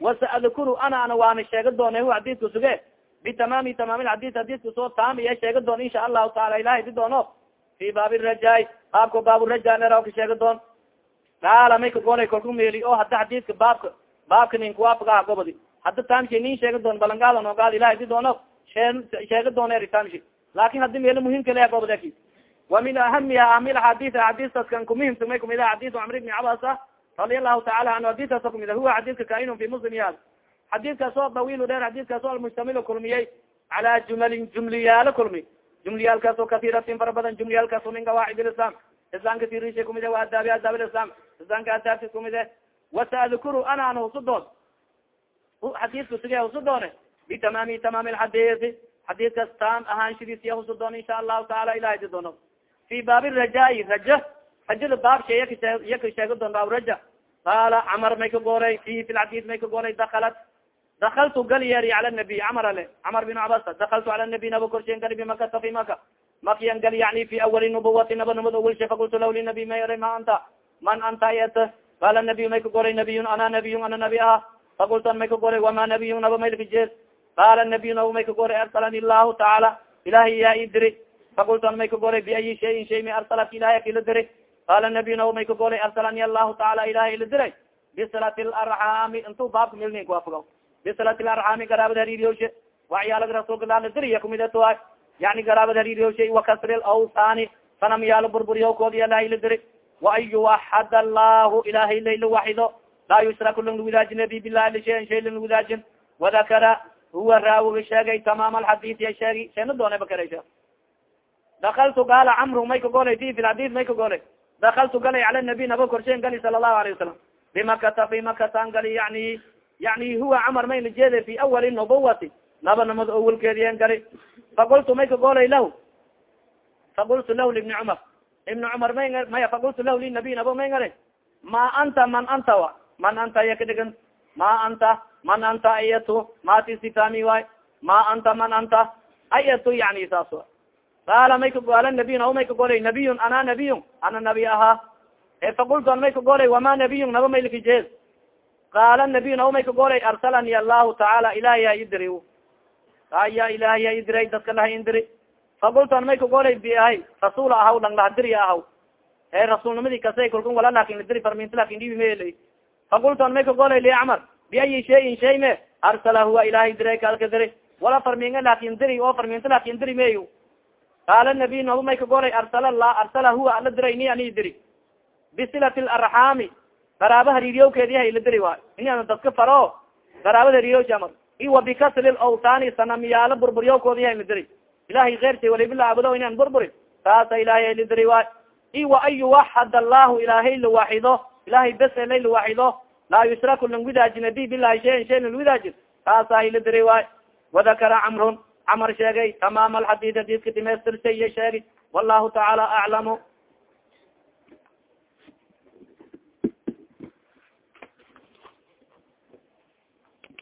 Wasaadkuru ana ana waana sheega doona hu xadiiska suge. Bitamaami tamaam xadis xadiska soo taamiya sheega doon insha allahu taala ilahay di doono. Fi baabi rajaay baabka baaburaja era ka sheega doon gaala may kagolay kolku meeli. O hadda xadiska baabka baabka ninkuwaafagaa gobodi hadda taamshi nin sheega doon balangaada noogaada ilahay di doono. Sheega doon eri taamshi laakin haddi meelo muhimka lea gobodaki wa min ahamiha ahami axadis kan kumuhimsa may kumid xadisu camr bni cabasa radi allahu taala anhu xadiskaasa kumid huwa xadiska kainun fi muslim yaal. Xadiiskaas oo dawiil dheer xadiiskaas oo almustamil kulmiyey cala jumalin jumliyaalo kulmi. Jumliyaalkaas oo fara badan jumliyaalkaas min qawaacid lislam islamka tirisha kumide wa adaabi adaab lislam islamka adaabtis kumide wasaadkuru ana an husu doon xadiiska sige husu doone bitamaami tamaami lxadiisi xadiiskaas taam ahaanshidiis iya husu doon insha allahu taala ilahay di doono fi baabi rajaai raja rajada baab shey iya ka sheega doon baab raja qaala camar may ka gooray fi fi lxadis may ka gooray dakalat dakaltu gal yeeri cala nabiy camar ale camar bin cabasa dakaltu cala nabiy naba korshen gali bimakata fi maka makiyan gal yani fi awali nubuwati naba namad awalshe fakultu law linabiy may eray ma anta man anta yet qala nabiy may ka goray nabiyun ana nabiyun ana nabi aha fakultan may ka goray wama nabiyun naba may lakajees qala nabiy naba may ka goray arsalani llahu tacaala ilahay yaa i diri fakultan may ka goray biayi shayin shay may arsalaka ilahay akila diri qala nabiy naba may ka goray arsalani allahu tacaala ilahay ila diray bisilati larxaami intu baabka milnin kuafuga bisilati larxaami garaabad hariiriyoshe waxyaalag rasuulka lala diriya kumidatua yani garaabad hariiriyoshe wakasri lawsani sanamyaalo burburiyawkood ilahay la diri waan yuwaxad allahu ilahay layla waxido laa yushraku lang lawadaajin bi bilahi lishayan shay lang lawadaajin wadakara huwa raawiga sheegay tamaam alxadis ya sheegi sheena doona bakarasha dakaltu gaala camru may ka golay fi lxadis may ka golay dakaltu galay cala nabiy naba korshen gali sala allahu alayه wasalam bimakata fi makatan gali yani yani huwa camar may lajeeda fi awali nubuwati naba namad awalkeediyen gali faqultu may ka golay lah faqultu lah libni cumar ibn cumar may maya faqultu lah linabiy nabo may ngale ma anta man anta wa man anta iya kadhigan ma anta man anta ayatu mati sifami waay ma anta man anta ayatu yani saas wa qaala may ka goala nabiy naba may ka golay nabiyun ana nabiyun ana nabi ahaa e faqultu an may ka golay wama nabiyun naba may lakajeed qaala nabiy naba may ka golay arsalani allahu tacaala ilahi ya idiri aya ilahi ya idiray dadka laha indiri faqultu an may ka golay biahay rasuul ahaw lang lahadiri ahaw e rasuulnimadi kasay kalkun wala laakiin ladiri farminta laakiin dhibi mel faqultu an may ka golay li camar biayi shayin shay me arsala huwa ilahay diray kalka diri wala farminga laakiin diri oo farminta laakiin diri meyo qaala nabiy naba may ka golay arsala la arsala huwa ala diray ni ani diri bisilati larxaami garaaba hariiriyawkeedi ha ila diri waay in dadka faro. Garaabada hariiriyaw amar iwa bikasri lawtani sanamiyaalo burburyawkoodi ha ila diri ilahay keyrsa walibila abudo inaan burburi. Taasa ilahay ala diri waay iwa an yuwaxad allahu ilahay lawaxido ilahay bes lay lawaxido laa yushraku lang widaajin bi bilahi shayan shay lang widaajin taasa ila diri waay wadakara camrun camar sheegay tamaam alxadid hadidka dimeystirsay iya sheegi wallahu tacaala aclamu